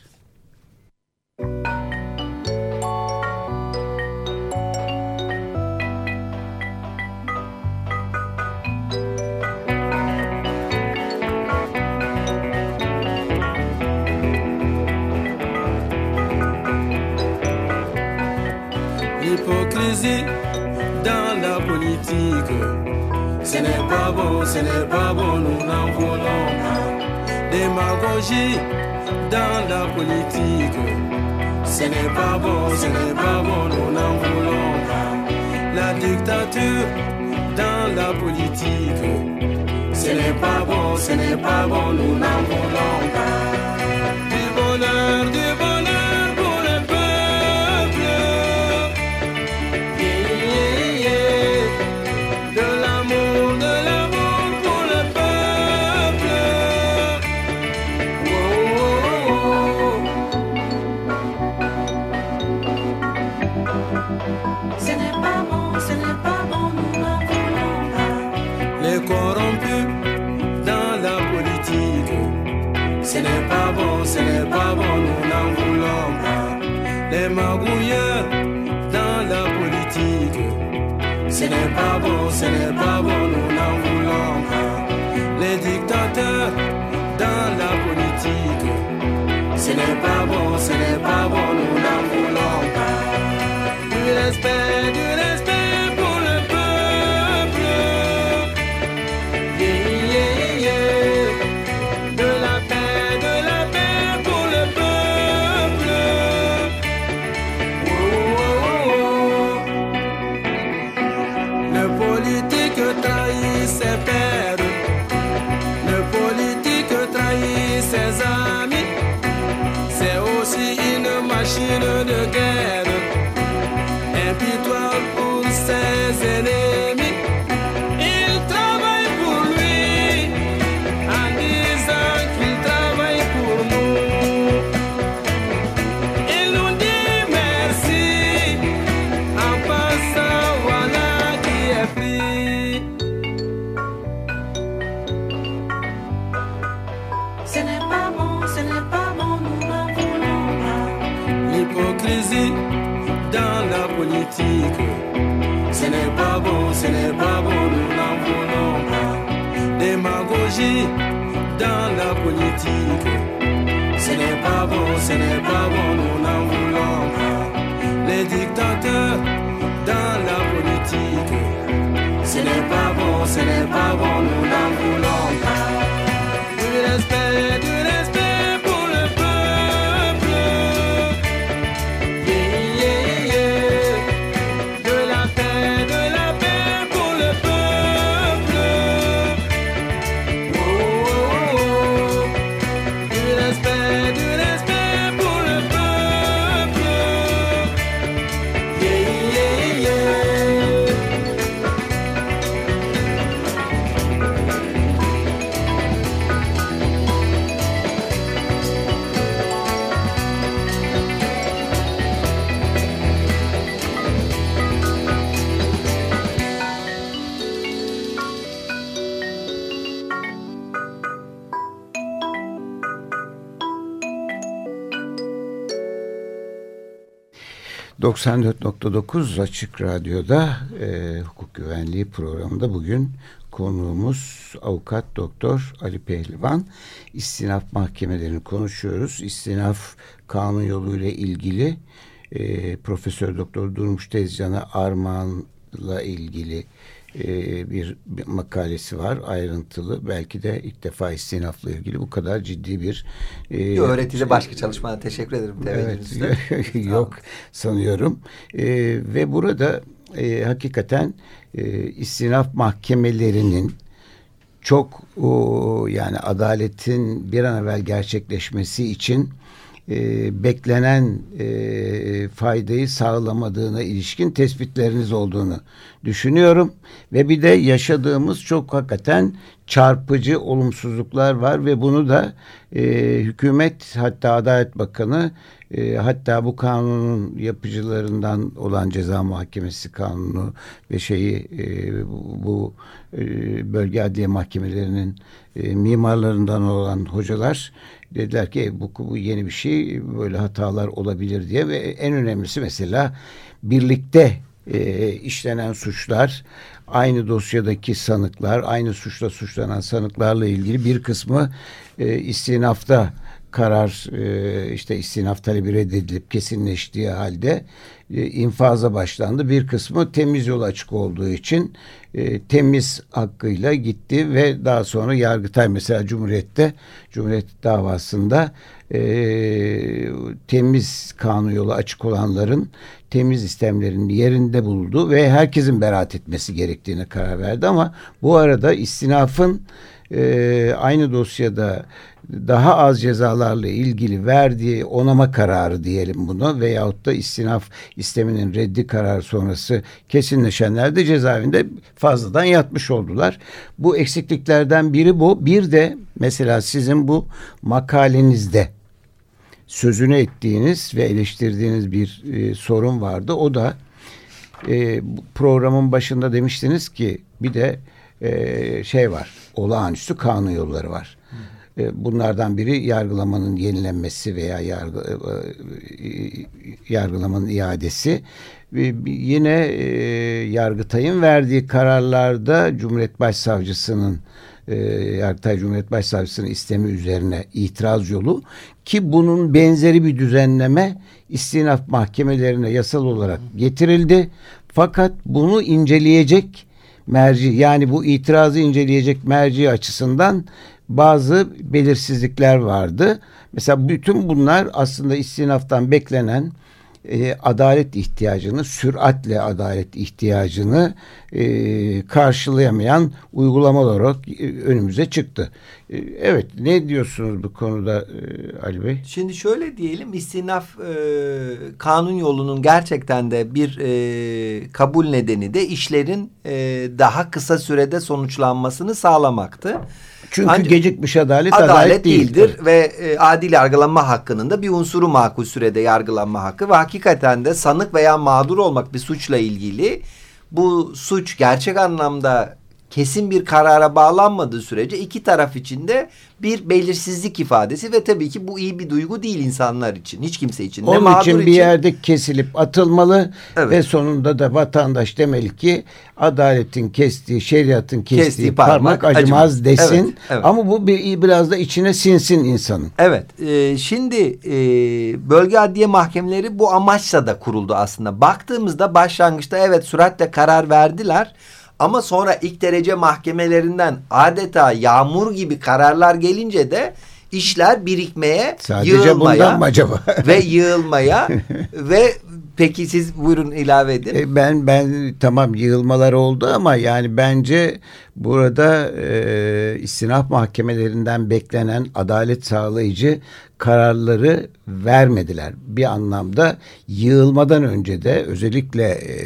L'hypocrisie ce n'est pas bon, ce n'est pas bon, nous n'en voulons pas. Démagogie dans la politique, ce n'est pas bon, ce n'est pas bon, nous n'en voulons pas. La dictature dans la politique, ce n'est pas bon, ce n'est pas bon, nous n'en voulons pas. Du bonheur, du Ce n'est pas bon, ce n'est pas bon, nous n'en voulons pas. Les dictateurs dans la politique. Ce n'est pas bon, ce n'est pas bon, nous n'en voulons pas. 94.9 Açık Radyo'da e, hukuk güvenliği programında bugün konuğumuz avukat doktor Ali Pehlivan. İstinaf mahkemelerini konuşuyoruz. İstinaf kanun yoluyla ilgili e, Profesör Doktor Durmuş Tezcan'a armağanla ilgili e, bir, bir makalesi var ayrıntılı. Belki de ilk defa istinafla ilgili bu kadar ciddi bir e, Öğretici başka çalışmana teşekkür ederim. Evet, yok sanıyorum. E, ve burada e, hakikaten e, istinaf mahkemelerinin çok o, yani adaletin bir an evvel gerçekleşmesi için e, beklenen e, faydayı sağlamadığına ilişkin tespitleriniz olduğunu düşünüyorum. Ve bir de yaşadığımız çok hakikaten çarpıcı olumsuzluklar var ve bunu da e, hükümet hatta Adalet Bakanı e, hatta bu kanunun yapıcılarından olan ceza muhakemesi kanunu ve şeyi e, bu e, bölge adliye mahkemelerinin e, mimarlarından olan hocalar dediler ki bu, bu yeni bir şey böyle hatalar olabilir diye. Ve en önemlisi mesela birlikte e, işlenen suçlar aynı dosyadaki sanıklar aynı suçla suçlanan sanıklarla ilgili bir kısmı e, istinafta karar e, işte istinaf talebi reddedilip kesinleştiği halde e, infaza başlandı. Bir kısmı temiz yol açık olduğu için e, temiz hakkıyla gitti ve daha sonra Yargıtay mesela Cumhuriyet'te Cumhuriyet davasında e, temiz kanun yolu açık olanların temiz istemlerini yerinde buldu ve herkesin beraat etmesi gerektiğine karar verdi ama bu arada istinafın e, aynı dosyada daha az cezalarla ilgili verdiği onama kararı diyelim bunu veyahut da istinaf isteminin reddi kararı sonrası kesinleşenler de cezaevinde fazladan yatmış oldular. Bu eksikliklerden biri bu. Bir de mesela sizin bu makalenizde sözünü ettiğiniz ve eleştirdiğiniz bir e, sorun vardı. O da e, programın başında demiştiniz ki bir de e, şey var olağanüstü kanun yolları var. E, bunlardan biri yargılamanın yenilenmesi veya yargı, e, yargılamanın iadesi. Yine e, Yargıtay'ın verdiği kararlarda Cumhuriyet Başsavcısının Yargıtay Cumhuriyet Başsavcısının istemi üzerine itiraz yolu ki bunun benzeri bir düzenleme istinaf mahkemelerine yasal olarak getirildi. Fakat bunu inceleyecek merci yani bu itirazı inceleyecek merci açısından bazı belirsizlikler vardı. Mesela bütün bunlar aslında istinaftan beklenen e, adalet ihtiyacını, süratle adalet ihtiyacını e, karşılayamayan uygulamalar olarak e, önümüze çıktı. E, evet, ne diyorsunuz bu konuda e, Ali Bey? Şimdi şöyle diyelim, istinaf e, kanun yolunun gerçekten de bir e, kabul nedeni de işlerin e, daha kısa sürede sonuçlanmasını sağlamaktı. Çünkü Ancak- gecikmiş adalet adalet, adalet, değildir. ve e, adil yargılanma hakkının da bir unsuru makul sürede yargılanma hakkı ve hakikaten de sanık veya mağdur olmak bir suçla ilgili bu suç gerçek anlamda kesin bir karara bağlanmadığı sürece iki taraf için de bir belirsizlik ifadesi ve tabii ki bu iyi bir duygu değil insanlar için. Hiç kimse için. ne Onun mağdur için bir yerde kesilip atılmalı Evet. ve sonunda da vatandaş demeli ki adaletin kestiği, şeriatın kestiği, Kestiği parmak, parmak acımaz, acımaz. desin. Evet, evet. Ama bu bir, biraz da içine sinsin insanın. Evet. e, şimdi e, bölge adliye mahkemeleri bu amaçla da kuruldu aslında. Baktığımızda başlangıçta evet süratle karar verdiler. Ama sonra ilk derece mahkemelerinden adeta yağmur gibi kararlar gelince de işler birikmeye, Sadece yığılmaya bundan mı acaba? ve yığılmaya ve peki siz buyurun ilave edin. E, Ben ben tamam yığılmalar oldu ama yani bence burada e, istinaf mahkemelerinden beklenen adalet sağlayıcı kararları vermediler. Bir anlamda yığılmadan önce de özellikle e,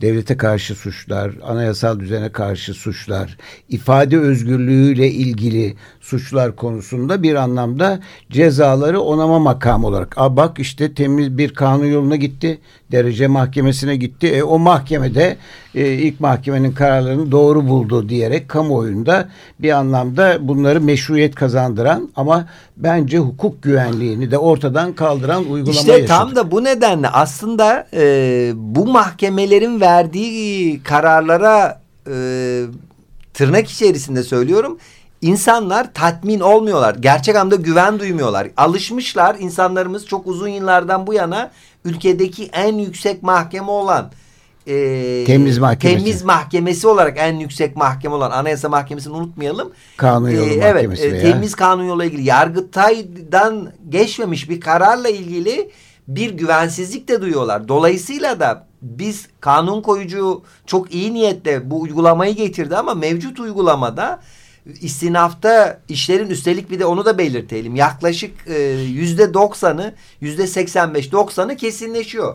devlete karşı suçlar, anayasal düzene karşı suçlar, ifade özgürlüğüyle ilgili suçlar konusunda bir anlamda cezaları onama makamı olarak. A bak işte temiz bir kanun yoluna gitti, derece mahkemesine gitti. E, o mahkemede e, ilk mahkemenin kararlarını doğru buldu diyerek kamuoyunda bir anlamda bunları meşruiyet kazandıran ama bence hukuk güvenliğini de ortadan kaldıran uygulama İşte yaşadık. tam da bu nedenle aslında e, bu mahkemelerin verdiği kararlara e, tırnak içerisinde söylüyorum insanlar tatmin olmuyorlar. Gerçek anlamda güven duymuyorlar. Alışmışlar insanlarımız çok uzun yıllardan bu yana ülkedeki en yüksek mahkeme olan e, Temiz mahkemesi. temiz mahkemesi olarak en yüksek mahkeme olan Anayasa Mahkemesi'ni unutmayalım. Kanun yolu Ee, mahkemesi evet, e, temiz kanun yoluyla ilgili Yargıtay'dan geçmemiş bir kararla ilgili bir güvensizlik de duyuyorlar. Dolayısıyla da biz kanun koyucu çok iyi niyetle bu uygulamayı getirdi ama mevcut uygulamada istinafta işlerin üstelik bir de onu da belirtelim. Yaklaşık e, yüzde doksanı yüzde seksen beş doksanı kesinleşiyor.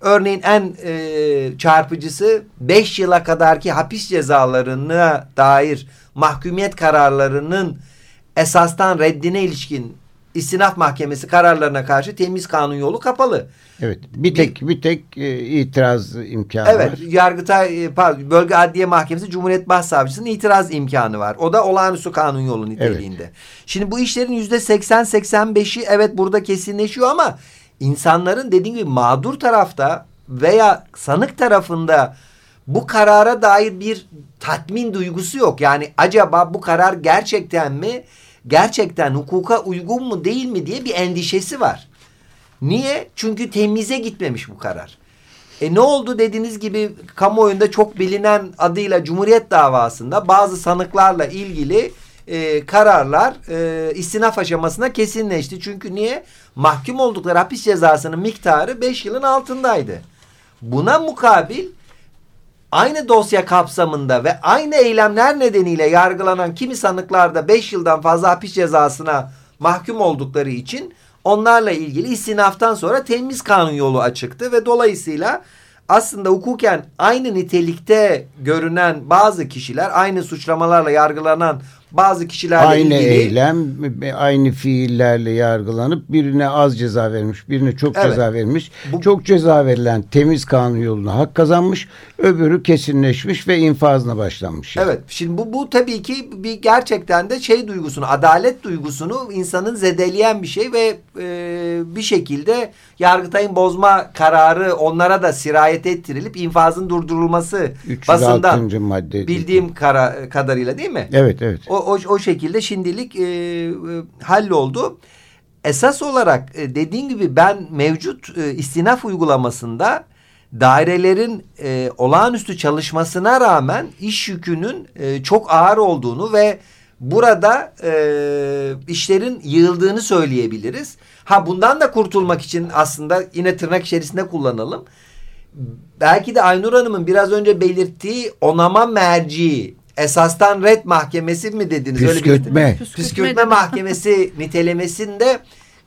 Örneğin en e, çarpıcısı 5 yıla kadarki hapis cezalarına dair mahkumiyet kararlarının esastan reddine ilişkin istinaf mahkemesi kararlarına karşı temiz kanun yolu kapalı. Evet. Bir tek bir tek e, itiraz imkanı Evet, var. Yargıtay e, pardon, Bölge Adliye Mahkemesi Cumhuriyet Başsavcısının itiraz imkanı var. O da olağanüstü kanun yolu niteliğinde. Şimdi bu işlerin yüzde 80-85'i evet burada kesinleşiyor ama insanların dediğim gibi mağdur tarafta veya sanık tarafında bu karara dair bir tatmin duygusu yok. Yani acaba bu karar gerçekten mi, gerçekten hukuka uygun mu değil mi diye bir endişesi var. Niye? Çünkü temize gitmemiş bu karar. E ne oldu dediğiniz gibi kamuoyunda çok bilinen adıyla Cumhuriyet davasında bazı sanıklarla ilgili e, kararlar e, istinaf aşamasına kesinleşti. Çünkü niye? Mahkum oldukları hapis cezasının miktarı 5 yılın altındaydı. Buna mukabil aynı dosya kapsamında ve aynı eylemler nedeniyle yargılanan kimi sanıklar da 5 yıldan fazla hapis cezasına mahkum oldukları için onlarla ilgili istinaftan sonra temiz kanun yolu açıktı ve dolayısıyla aslında hukuken aynı nitelikte görünen bazı kişiler, aynı suçlamalarla yargılanan bazı kişilerle Aynı ilgili eylem, aynı fiillerle yargılanıp birine az ceza vermiş, birine çok Evet. ceza vermiş. Bu- Çok ceza verilen temiz kanun yoluna hak kazanmış, öbürü kesinleşmiş ve infazına başlanmış. yani. Evet. Şimdi bu bu tabii ki bir gerçekten de şey duygusunu, adalet duygusunu insanın zedeleyen bir şey ve e, bir şekilde Yargıtay'ın bozma kararı onlara da sirayet ettirilip infazın durdurulması 306. basından madde. bildiğim kara, kadarıyla değil mi? Evet, evet. O, o, o şekilde şimdilik e, e, halloldu. Esas olarak e, dediğin gibi ben mevcut e, istinaf uygulamasında dairelerin e, olağanüstü çalışmasına rağmen iş yükünün e, çok ağır olduğunu ve burada e, işlerin yığıldığını söyleyebiliriz. Ha bundan da kurtulmak için aslında yine tırnak içerisinde kullanalım. Belki de Aynur Hanım'ın biraz önce belirttiği onama merciği esastan red mahkemesi mi dediniz? Öyle bir- Püskürtme. püskürtme mahkemesi nitelemesinde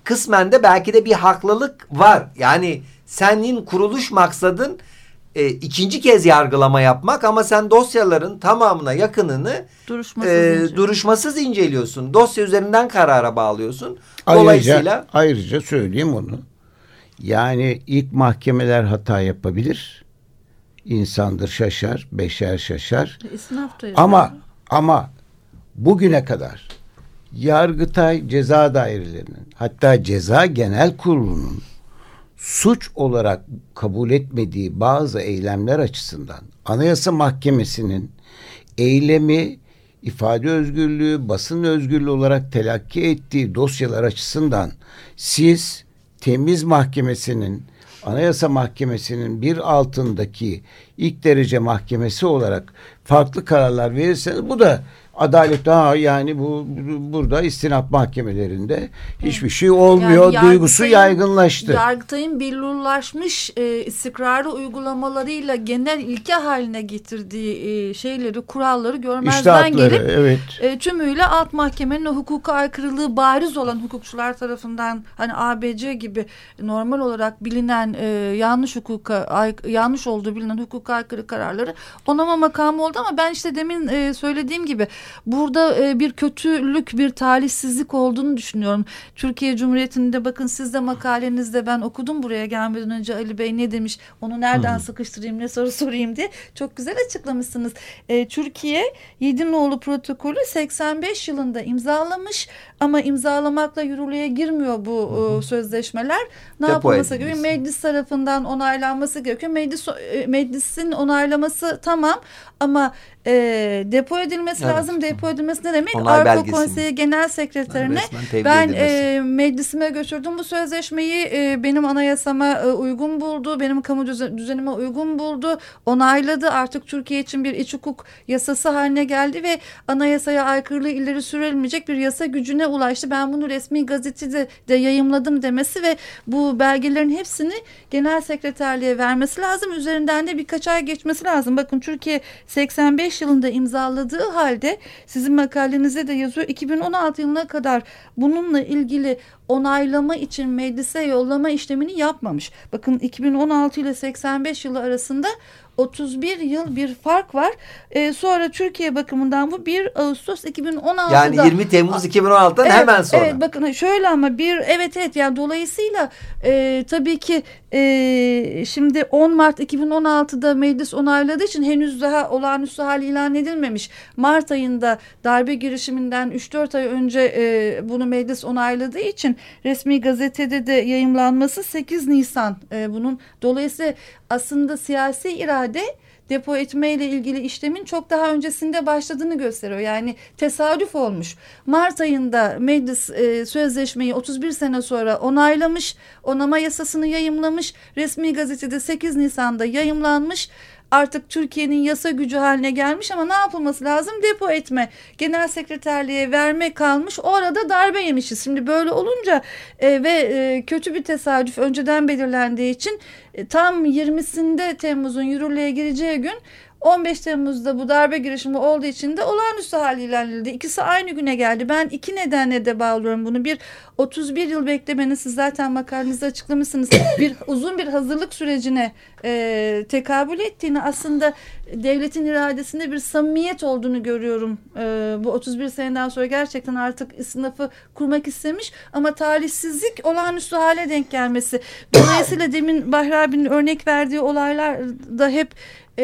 kısmen de belki de bir haklılık var. Yani senin kuruluş maksadın e, ikinci kez yargılama yapmak ama sen dosyaların tamamına yakınını Duruşmasız e, inceliyor. duruşmasız inceliyorsun. Dosya üzerinden karara bağlıyorsun. Ayrıca, Dolayısıyla ayrıca söyleyeyim onu. Yani ilk mahkemeler hata yapabilir. İnsandır şaşar, beşer şaşar. İstinaf da Ama ama bugüne kadar Yargıtay ceza dairelerinin hatta ceza genel kurulunun suç olarak kabul etmediği bazı eylemler açısından Anayasa Mahkemesi'nin eylemi ifade özgürlüğü, basın özgürlüğü olarak telakki ettiği dosyalar açısından siz temiz mahkemesinin Anayasa Mahkemesi'nin bir altındaki ilk derece mahkemesi olarak farklı kararlar verirseniz bu da adalet ha yani bu, bu- burada istinaf mahkemelerinde hiçbir şey olmuyor Yani duygusu yaygınlaştı. Yargıtay'ın billurlaşmış e, istikrarlı uygulamalarıyla genel ilke haline getirdiği e, şeyleri, kuralları görmezden İşte hakları gelip evet. e, tümüyle alt mahkemenin o hukuka aykırılığı bariz olan hukukçular tarafından hani ABC gibi normal olarak bilinen e, yanlış hukuka ay- yanlış olduğu bilinen hukuka aykırı kararları onama makamı oldu ama ben işte demin e, söylediğim gibi burada e, bir kötülük, bir talihsizlik olduğunu düşünüyorum. Türkiye Cumhuriyeti'nde bakın siz de makalenizde ben okudum buraya gelmeden önce Ali Bey ne demiş, onu nereden sıkıştırayım, ne soru sorayım diye çok güzel açıklamışsınız. E, Türkiye Yedinoğlu protokolü 85 yılında imzalamış ama imzalamakla yürürlüğe girmiyor bu e, sözleşmeler. Ne Depo yapılması edilmesi. gerekiyor? Meclis tarafından onaylanması gerekiyor. Meclis e, meclisin onaylaması tamam ama e, depo edilmesi Evet. lazım. Depo edilmesi ne demek? Onay Avrupa? Konseyi Genel Sekreterine ben edilmesi. e, meclisime götürdüm bu sözleşmeyi e, benim anayasama e, uygun buldu, benim kamu düze- düzenime uygun buldu, onayladı. Artık Türkiye için bir iç hukuk yasası haline geldi ve anayasaya aykırılığı ileri sürülmeyecek bir yasa gücüne ulaştı. Ben bunu resmi gazetede de yayımladım demesi ve bu belgelerin hepsini genel sekreterliğe vermesi lazım. Üzerinden de birkaç ay geçmesi lazım. Bakın Türkiye 85 yılında imzaladığı halde sizin makalenizde de yazıyor 2016 yılına kadar bununla ilgili onaylama için meclise yollama işlemini yapmamış. Bakın 2016 ile 85 yılı arasında 31 yıl bir fark var. Ee, sonra Türkiye bakımından bu 1 Ağustos 2016'da Yani 20 Temmuz 2016'dan Evet, hemen sonra. Evet bakın şöyle ama bir evet evet yani dolayısıyla e, tabii ki e, şimdi 10 Mart 2016'da meclis onayladığı için henüz daha olağanüstü hal ilan edilmemiş. Mart ayında darbe girişiminden 3-4 ay önce e, bunu meclis onayladığı için resmi gazetede de yayımlanması 8 Nisan e, bunun dolayısıyla aslında siyasi irade depo etme ile ilgili işlemin çok daha öncesinde başladığını gösteriyor. Yani tesadüf olmuş. Mart ayında meclis e, sözleşmeyi 31 sene sonra onaylamış, onama yasasını yayımlamış. Resmi gazetede 8 Nisan'da yayımlanmış. Artık Türkiye'nin yasa gücü haline gelmiş ama ne yapılması lazım? Depo etme, genel sekreterliğe verme kalmış. O arada darbe yemişiz. Şimdi böyle olunca e, ve e, kötü bir tesadüf önceden belirlendiği için e, tam 20'sinde Temmuz'un yürürlüğe gireceği gün 15 Temmuz'da bu darbe girişimi olduğu için de olağanüstü hal ilan edildi. İkisi aynı güne geldi. Ben iki nedenle de bağlıyorum bunu. Bir 31 yıl beklemeni siz zaten makalenizde açıklamışsınız. bir uzun bir hazırlık sürecine e, tekabül ettiğini aslında devletin iradesinde bir samimiyet olduğunu görüyorum. E, bu 31 seneden sonra gerçekten artık sınıfı kurmak istemiş ama talihsizlik olağanüstü hale denk gelmesi. Dolayısıyla demin Bahri abinin örnek verdiği olaylar da hep e,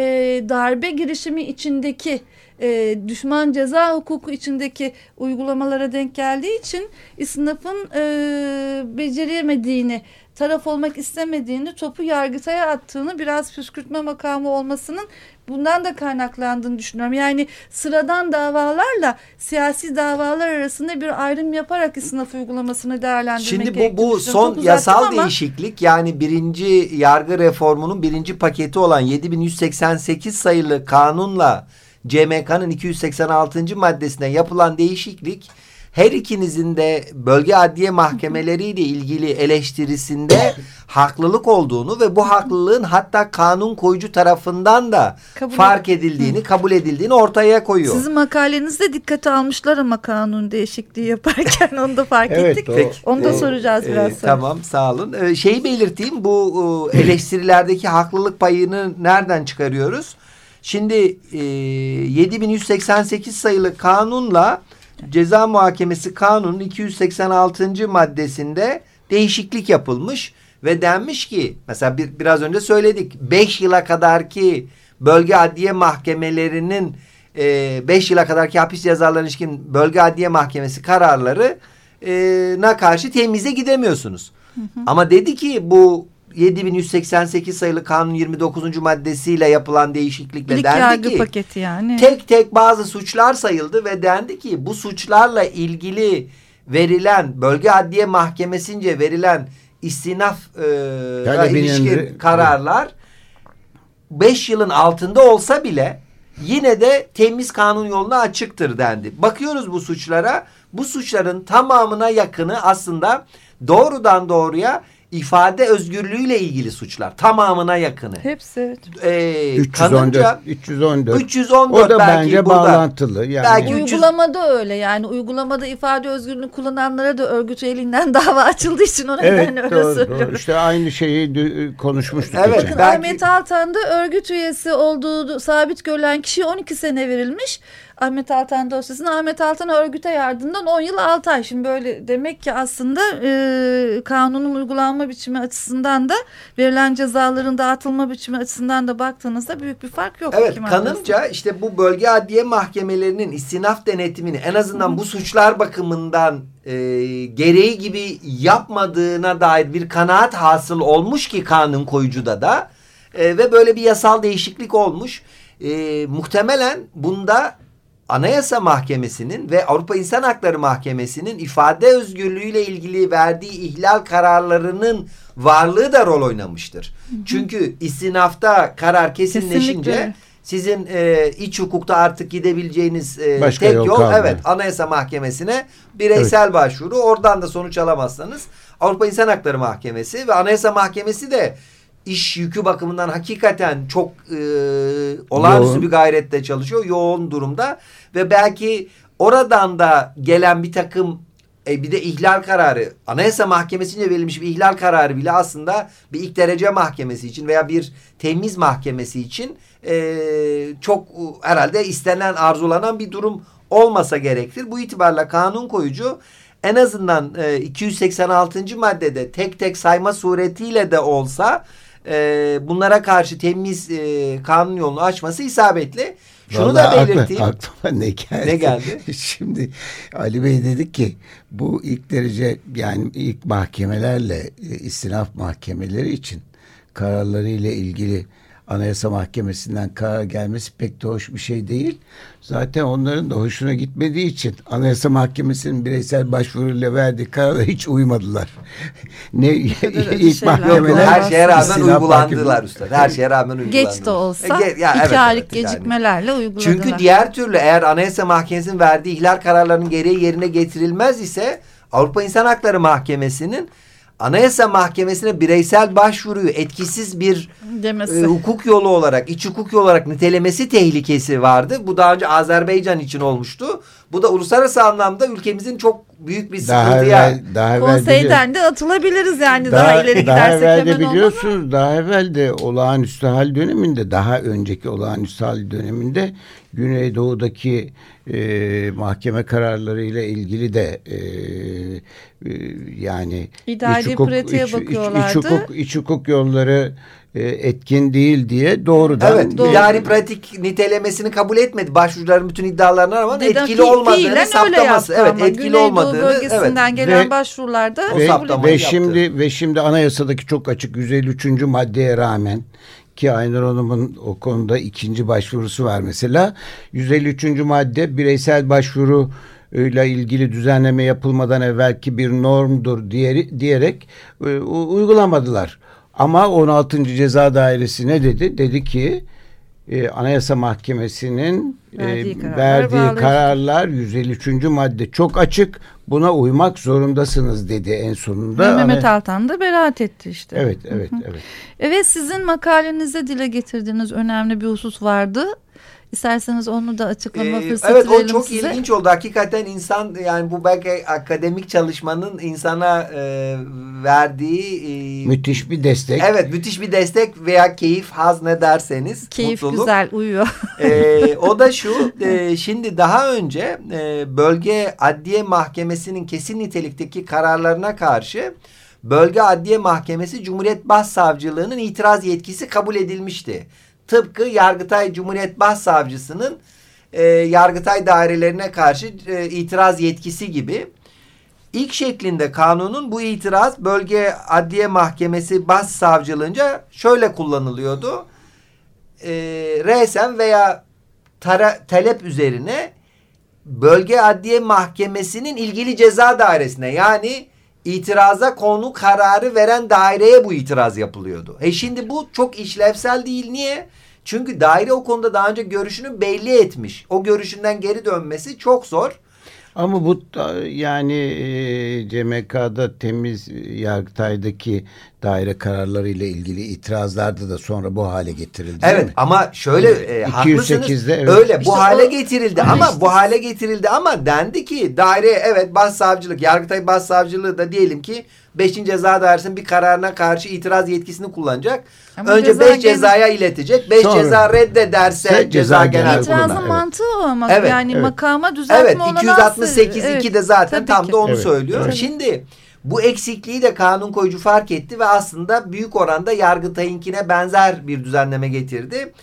darbe girişimi içindeki e, düşman ceza hukuku içindeki uygulamalara denk geldiği için İSNAF'ın e, beceremediğini taraf olmak istemediğini topu yargıtaya attığını biraz püskürtme makamı olmasının bundan da kaynaklandığını düşünüyorum. Yani sıradan davalarla siyasi davalar arasında bir ayrım yaparak İSNAF uygulamasını değerlendirmek Şimdi bu, bu son Çok yasal ama- değişiklik yani birinci yargı reformunun birinci paketi olan 7188 sayılı kanunla CMK'nın 286. maddesine yapılan değişiklik her ikinizin de bölge adliye mahkemeleriyle ilgili eleştirisinde haklılık olduğunu ve bu haklılığın hatta kanun koyucu tarafından da Kabul fark edildiğini, kabul edildiğini ortaya koyuyor. Sizin makalenizde dikkate almışlar ama kanun değişikliği yaparken onu da fark Evet, ettik. o- Peki. Onu da o- soracağız Ee, biraz sonra. tamam sağ olun. Ee, şeyi belirteyim bu e, eleştirilerdeki haklılık payını nereden çıkarıyoruz? Şimdi e, 7188 sayılı kanunla ceza muhakemesi kanunun 286. maddesinde değişiklik yapılmış ve denmiş ki mesela bir, biraz önce söyledik 5 yıla kadar ki bölge adliye mahkemelerinin 5 yıla kadarki hapis cezalarına ilişkin bölge adliye mahkemesi kararları e, na karşı temize gidemiyorsunuz. Ama dedi ki bu 7188 sayılı kanun 29. maddesiyle yapılan değişiklikle İlk dendi yargı ki paketi yani. tek tek bazı suçlar sayıldı ve dendi ki bu suçlarla ilgili verilen bölge adliye mahkemesince verilen istinaf e, ilişkin kararlar 5 yılın altında olsa bile yine de temiz kanun yoluna açıktır dendi. Bakıyoruz bu suçlara. Bu suçların tamamına yakını aslında doğrudan doğruya ifade özgürlüğüyle ilgili suçlar. Tamamına yakını. Hepsi evet. Ee, 314, kanınca 314. 314 o da belki bence burada. bağlantılı. Yani Belki- 300 Uygulamada öyle yani uygulamada ifade özgürlüğünü kullananlara da örgüt elinden dava açıldığı için o evet nedenle öyle doğru, söylüyorum. doğru. İşte aynı şeyi dü- konuşmuştuk. Evet, geçen. ben- Belki- Ahmet Altan'da örgüt üyesi olduğu sabit görülen kişiye 12 sene verilmiş. Ahmet Altan dosyasını Ahmet Altan örgüte yardımdan 10 yıl 6 ay. Şimdi böyle demek ki aslında e, kanunun uygulanma biçimi açısından da verilen cezaların dağıtılma biçimi açısından da baktığınızda büyük bir fark yok. Evet hakim arasında. kanımca işte bu bölge adliye mahkemelerinin istinaf denetimini en azından bu suçlar bakımından e, gereği gibi yapmadığına dair bir kanaat hasıl olmuş ki kanun koyucuda da E, ve böyle bir yasal değişiklik olmuş. E, muhtemelen bunda Anayasa Mahkemesi'nin ve Avrupa İnsan Hakları Mahkemesi'nin ifade özgürlüğüyle ilgili verdiği ihlal kararlarının varlığı da rol oynamıştır. Çünkü istinafta karar kesinleşince Kesinlikle. sizin e, iç hukukta artık gidebileceğiniz e, Başka tek yol yol, kalmıyor. evet Anayasa Mahkemesi'ne bireysel başvuru. Oradan da sonuç alamazsanız Avrupa İnsan Hakları Mahkemesi ve Anayasa Mahkemesi de iş yükü bakımından hakikaten çok e, olağanüstü Yoğun. bir gayrette çalışıyor. Yoğun durumda ve belki oradan da gelen bir takım e, bir de ihlal kararı Anayasa Mahkemesi'nce verilmiş bir ihlal kararı bile aslında bir ilk derece mahkemesi için veya bir temiz mahkemesi için e, çok herhalde istenen arzulanan bir durum olmasa gerektir. Bu itibarla kanun koyucu en azından e, 286. maddede tek tek sayma suretiyle de olsa e, bunlara karşı temiz e, kanun yolunu açması isabetli. Şunu Vallahi da belirteyim. aklıma ne geldi? Ne geldi? Şimdi Ali Bey dedi ki bu ilk derece yani ilk mahkemelerle e, istinaf mahkemeleri için kararlarıyla ilgili Anayasa Mahkemesi'nden karar gelmesi pek de hoş bir şey değil. Zaten onların da hoşuna gitmediği için Anayasa Mahkemesi'nin bireysel başvuruyla verdiği karara hiç uymadılar. ne ilk mahkemeler her şeye rağmen uygulandılar üstad. Her şeye rağmen uygulandılar. Geç de olsa E, ge- ya iki evet, aylık evet, yani. gecikmelerle uyguladılar. Çünkü diğer türlü eğer Anayasa Mahkemesi'nin verdiği ihlal kararlarının gereği yerine getirilmez ise Avrupa İnsan Hakları Mahkemesi'nin Anayasa Mahkemesi'ne bireysel başvuruyu etkisiz bir demesi. e, hukuk yolu olarak, iç hukuk yolu olarak nitelemesi tehlikesi vardı. Bu daha önce Azerbaycan için olmuştu. Bu da uluslararası anlamda ülkemizin çok büyük bir Daha sıkıntıya evvel, daha evvel Konseyden de atılabiliriz yani daha, ileri daha gidersek evvel de biliyorsunuz daha evvel de olağanüstü hal döneminde daha önceki olağanüstü hal döneminde Güneydoğu'daki e, mahkeme kararlarıyla ilgili de e, e, yani İdari pratiğe iç, iç, bakıyorlardı. iç hukuk, iç hukuk yolları e, etkin değil diye doğrudan Evet, Doğru. idari pratik nitelemesini kabul etmedi. Başvurucuların bütün iddialarına rağmen Neden? etkili Fi- olmadığını saptaması. Evet, ama. etkili Güneydoğu olmadığını. bölgesinden evet. gelen Ve- başvurularda O ve, ve yaptı. şimdi ve şimdi anayasadaki çok açık 153. maddeye rağmen ki Aynur Hanım'ın o konuda ikinci başvurusu var mesela. 153. madde bireysel başvuru ile ilgili düzenleme yapılmadan evvelki bir normdur diye, diyerek e, uygulamadılar. Ama 16. Ceza Dairesi ne dedi? Dedi ki e, Anayasa Mahkemesi'nin e, Verdiği kararlara verdiği bağlı. kararlar 153. madde çok açık. Buna uymak zorundasınız dedi en sonunda. Ve Mehmet Ana- Altan da beraat etti işte. Evet, evet, evet. Evet sizin makalenize dile getirdiğiniz önemli bir husus vardı. İsterseniz onu da açıklama Ee, fırsatı evet o çok size. ilginç oldu. Hakikaten insan yani bu belki akademik çalışmanın insana e, verdiği e, Müthiş bir destek. evet müthiş bir destek veya keyif haz ne derseniz Keyif mutluluk. güzel uyuyor. Ee, o da şu e, şimdi daha önce e, bölge adliye mahkemesinin kesin nitelikteki kararlarına karşı bölge adliye mahkemesi Cumhuriyet Başsavcılığının itiraz yetkisi kabul edilmişti. Tıpkı Yargıtay Cumhuriyet Başsavcısının e, Yargıtay dairelerine karşı e, itiraz yetkisi gibi. İlk şeklinde kanunun bu itiraz bölge adliye mahkemesi başsavcılığınca şöyle kullanılıyordu e, resen veya tara- talep üzerine bölge adliye mahkemesinin ilgili ceza dairesine yani itiraza konu kararı veren daireye bu itiraz yapılıyordu. E şimdi bu çok işlevsel değil. Niye? Çünkü daire o konuda daha önce görüşünü belli etmiş. O görüşünden geri dönmesi çok zor. Ama bu yani e, CMK'da temiz Yargıtay'daki daire kararları ile ilgili itirazlarda da sonra bu hale getirildi değil Evet ama şöyle e, 208'de haklısınız. evet. Öyle bu İşte hale o- getirildi Ama ama işte- bu hale getirildi ama dendi ki daire evet başsavcılık Yargıtay Başsavcılığı da diyelim ki Beşinci ceza dairesinin bir kararına karşı itiraz yetkisini kullanacak. Ama Önce ceza beş gene- cezaya iletecek. Beş Sonra- ceza reddederse Se- ceza, ceza genel kuruluna. İtirazın evet. mantığı o ama Evet, yani evet. makama düzeltme Evet olanağı 268 evet, 2 de zaten tabii tam ki. da onu Evet, söylüyor. evet. Şimdi bu eksikliği de kanun koyucu fark etti ve aslında büyük oranda Yargıtay'ınkine benzer bir düzenleme getirdi.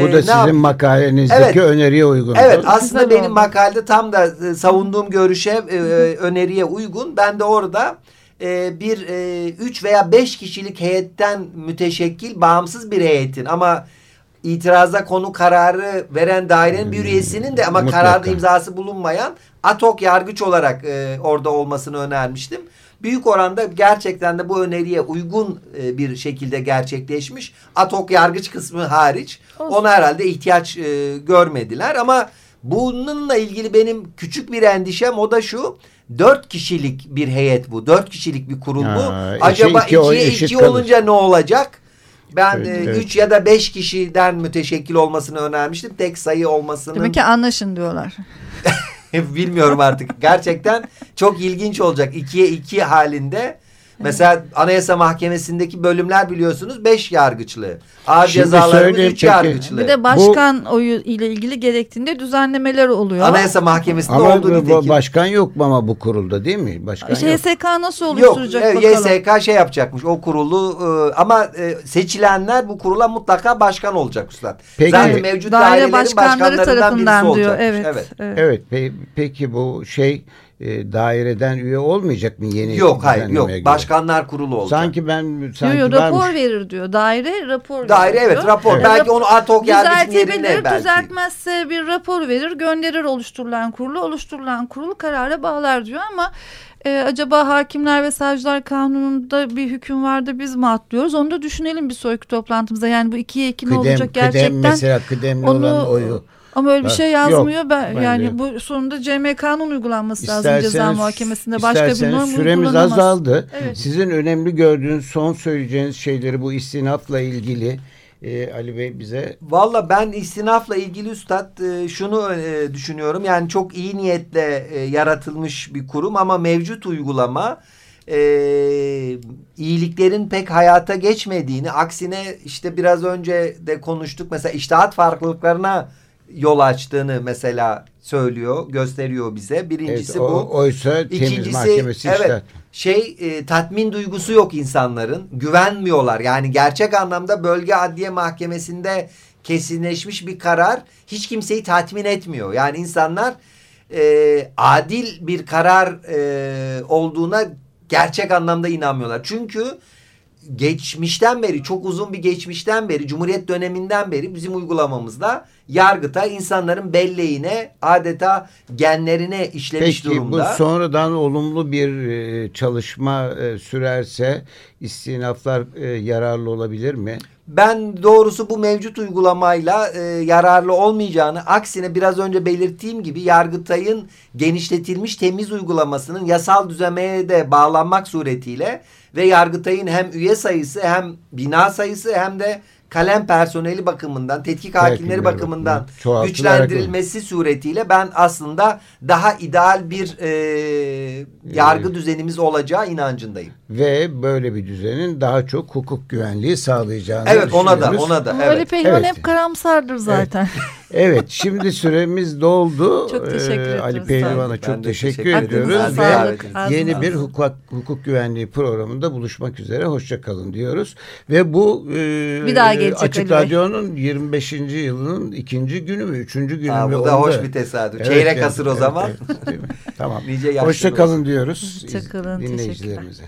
Bu Ee, da sizin yap- makalenizdeki Evet. öneriye uygun. Evet aslında Güzel benim oldu. makalede tam da e, savunduğum görüşe e, öneriye uygun. Ben de orada e, bir e, üç veya beş kişilik heyetten müteşekkil bağımsız bir heyetin ama itiraza konu kararı veren dairenin bir üyesinin de ama Mutlaka. kararda imzası bulunmayan atok yargıç olarak e, orada olmasını önermiştim. Büyük oranda gerçekten de bu öneriye uygun e, bir şekilde gerçekleşmiş. Atok yargıç kısmı hariç. Olsun. Ona herhalde ihtiyaç e, görmediler ama bununla ilgili benim küçük bir endişem o da şu. Dört kişilik bir heyet bu. Dört kişilik bir kurul bu. Ha, eşe Acaba iki ikiye eşit iki kalır. olunca ne olacak? Ben Evet, e, evet. üç ya da beş kişiden müteşekkil olmasını önermiştim. Tek sayı olmasının Demek ki anlaşın diyorlar. bilmiyorum artık. Gerçekten çok ilginç olacak. İkiye iki halinde. Mesela Anayasa Mahkemesi'ndeki bölümler biliyorsunuz beş yargıçlı. Ağır Şimdi cezalarımız üç peki. yargıçlı. Bir de başkan oyu ile ilgili gerektiğinde düzenlemeler oluyor. Anayasa Mahkemesi'nde Ama olduğu bu- bu nitekim. başkan yok mu ama bu kurulda değil mi? Başkan İşte yok. HSK nasıl Yok, oluşturacak e, bakalım. YSK şey yapacakmış o kurulu e, ama e, seçilenler bu kurula mutlaka başkan olacak üstad. Peki. Zaten mevcut Daire dairelerin başkanları başkanlarından tarafından birisi diyor. olacakmış. Evet. evet. evet. Evet. pe- peki bu şey e, daireden üye olmayacak mı yeni Yok hayır yok. göre? Başkanlar kurulu olacak. Sanki ben sanki diyor, varmış. rapor verir diyor. Daire rapor Daire verir evet diyor. rapor. Evet. Belki onu ad hoc yerine belki. düzeltmezse bir rapor verir, gönderir oluşturulan kurulu, oluşturulan kurulu karara bağlar diyor ama e, acaba hakimler ve savcılar kanununda bir hüküm vardı biz mi atlıyoruz? Onu da düşünelim bir sonraki toplantımızda. Yani bu ikiye iki ne Kıdem, olacak gerçekten? kıdem mesela kıdemli onu- olan oyu. Ama öyle bir şey yok, yazmıyor. ben, bence yani yok. bu sonunda CMK'nın uygulanması lazım ceza İsterseniz- muhakemesinde. Başka bir isterseniz norm süremiz azaldı. Evet. Sizin önemli gördüğünüz son söyleyeceğiniz şeyleri bu istinafla ilgili e, Ali Bey bize Valla ben istinafla ilgili üstad e, şunu e, düşünüyorum. Yani çok iyi niyetle e, yaratılmış bir kurum ama mevcut uygulama e, iyiliklerin pek hayata geçmediğini aksine işte biraz önce de konuştuk mesela iştahat farklılıklarına yol açtığını mesela söylüyor, gösteriyor bize. Birincisi evet, o- bu. oysa temiz İkincisi mahkemesi evet işte. şey e, tatmin duygusu yok insanların. Güvenmiyorlar. Yani gerçek anlamda bölge adliye mahkemesinde kesinleşmiş bir karar hiç kimseyi tatmin etmiyor. Yani insanlar e, adil bir karar e, olduğuna gerçek anlamda inanmıyorlar. Çünkü geçmişten beri çok uzun bir geçmişten beri Cumhuriyet döneminden beri bizim uygulamamızda yargıta insanların belleğine adeta genlerine işlemiş Peki durumda. bu sonradan olumlu bir e, çalışma e, sürerse istinaflar e, yararlı olabilir mi? Ben doğrusu bu mevcut uygulamayla e, yararlı olmayacağını aksine biraz önce belirttiğim gibi Yargıtay'ın genişletilmiş temiz uygulamasının yasal düzemeye de bağlanmak suretiyle ve Yargıtay'ın hem üye sayısı hem bina sayısı hem de kalem personeli bakımından, tetkik hakimleri bakımından güçlendirilmesi suretiyle ben aslında daha ideal bir e, yargı düzenimiz olacağı inancındayım. Ve böyle bir düzenin daha çok hukuk güvenliği sağlayacağını Evet ona da ona da evet. Pehlivan Evet. hep karamsardır zaten. Evet şimdi süremiz doldu. Çok teşekkür Ee. Ali Pehlivan'a çok teşekkür teşekkür ediyoruz. Ve Sağlık, yeni bir hukuk, hukuk güvenliği programında buluşmak üzere. Hoşça kalın diyoruz. Ve bu e, Bir daha gelecek Açık. Radyo'nun 25. yılının ikinci günü mü? Üçüncü günü Aa, mü? bu da hoş bir tesadüf. Evet, Çeyrek evet, asır o evet, zaman. evet, mi? tamam. Nice Hoşça kalın diyoruz Hoşça kalın, iz- dinleyicilerimize.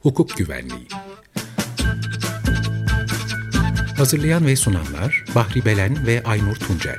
Hukuk Güvenliği Hazırlayan ve sunanlar Bahri Belen ve Aynur Tuncel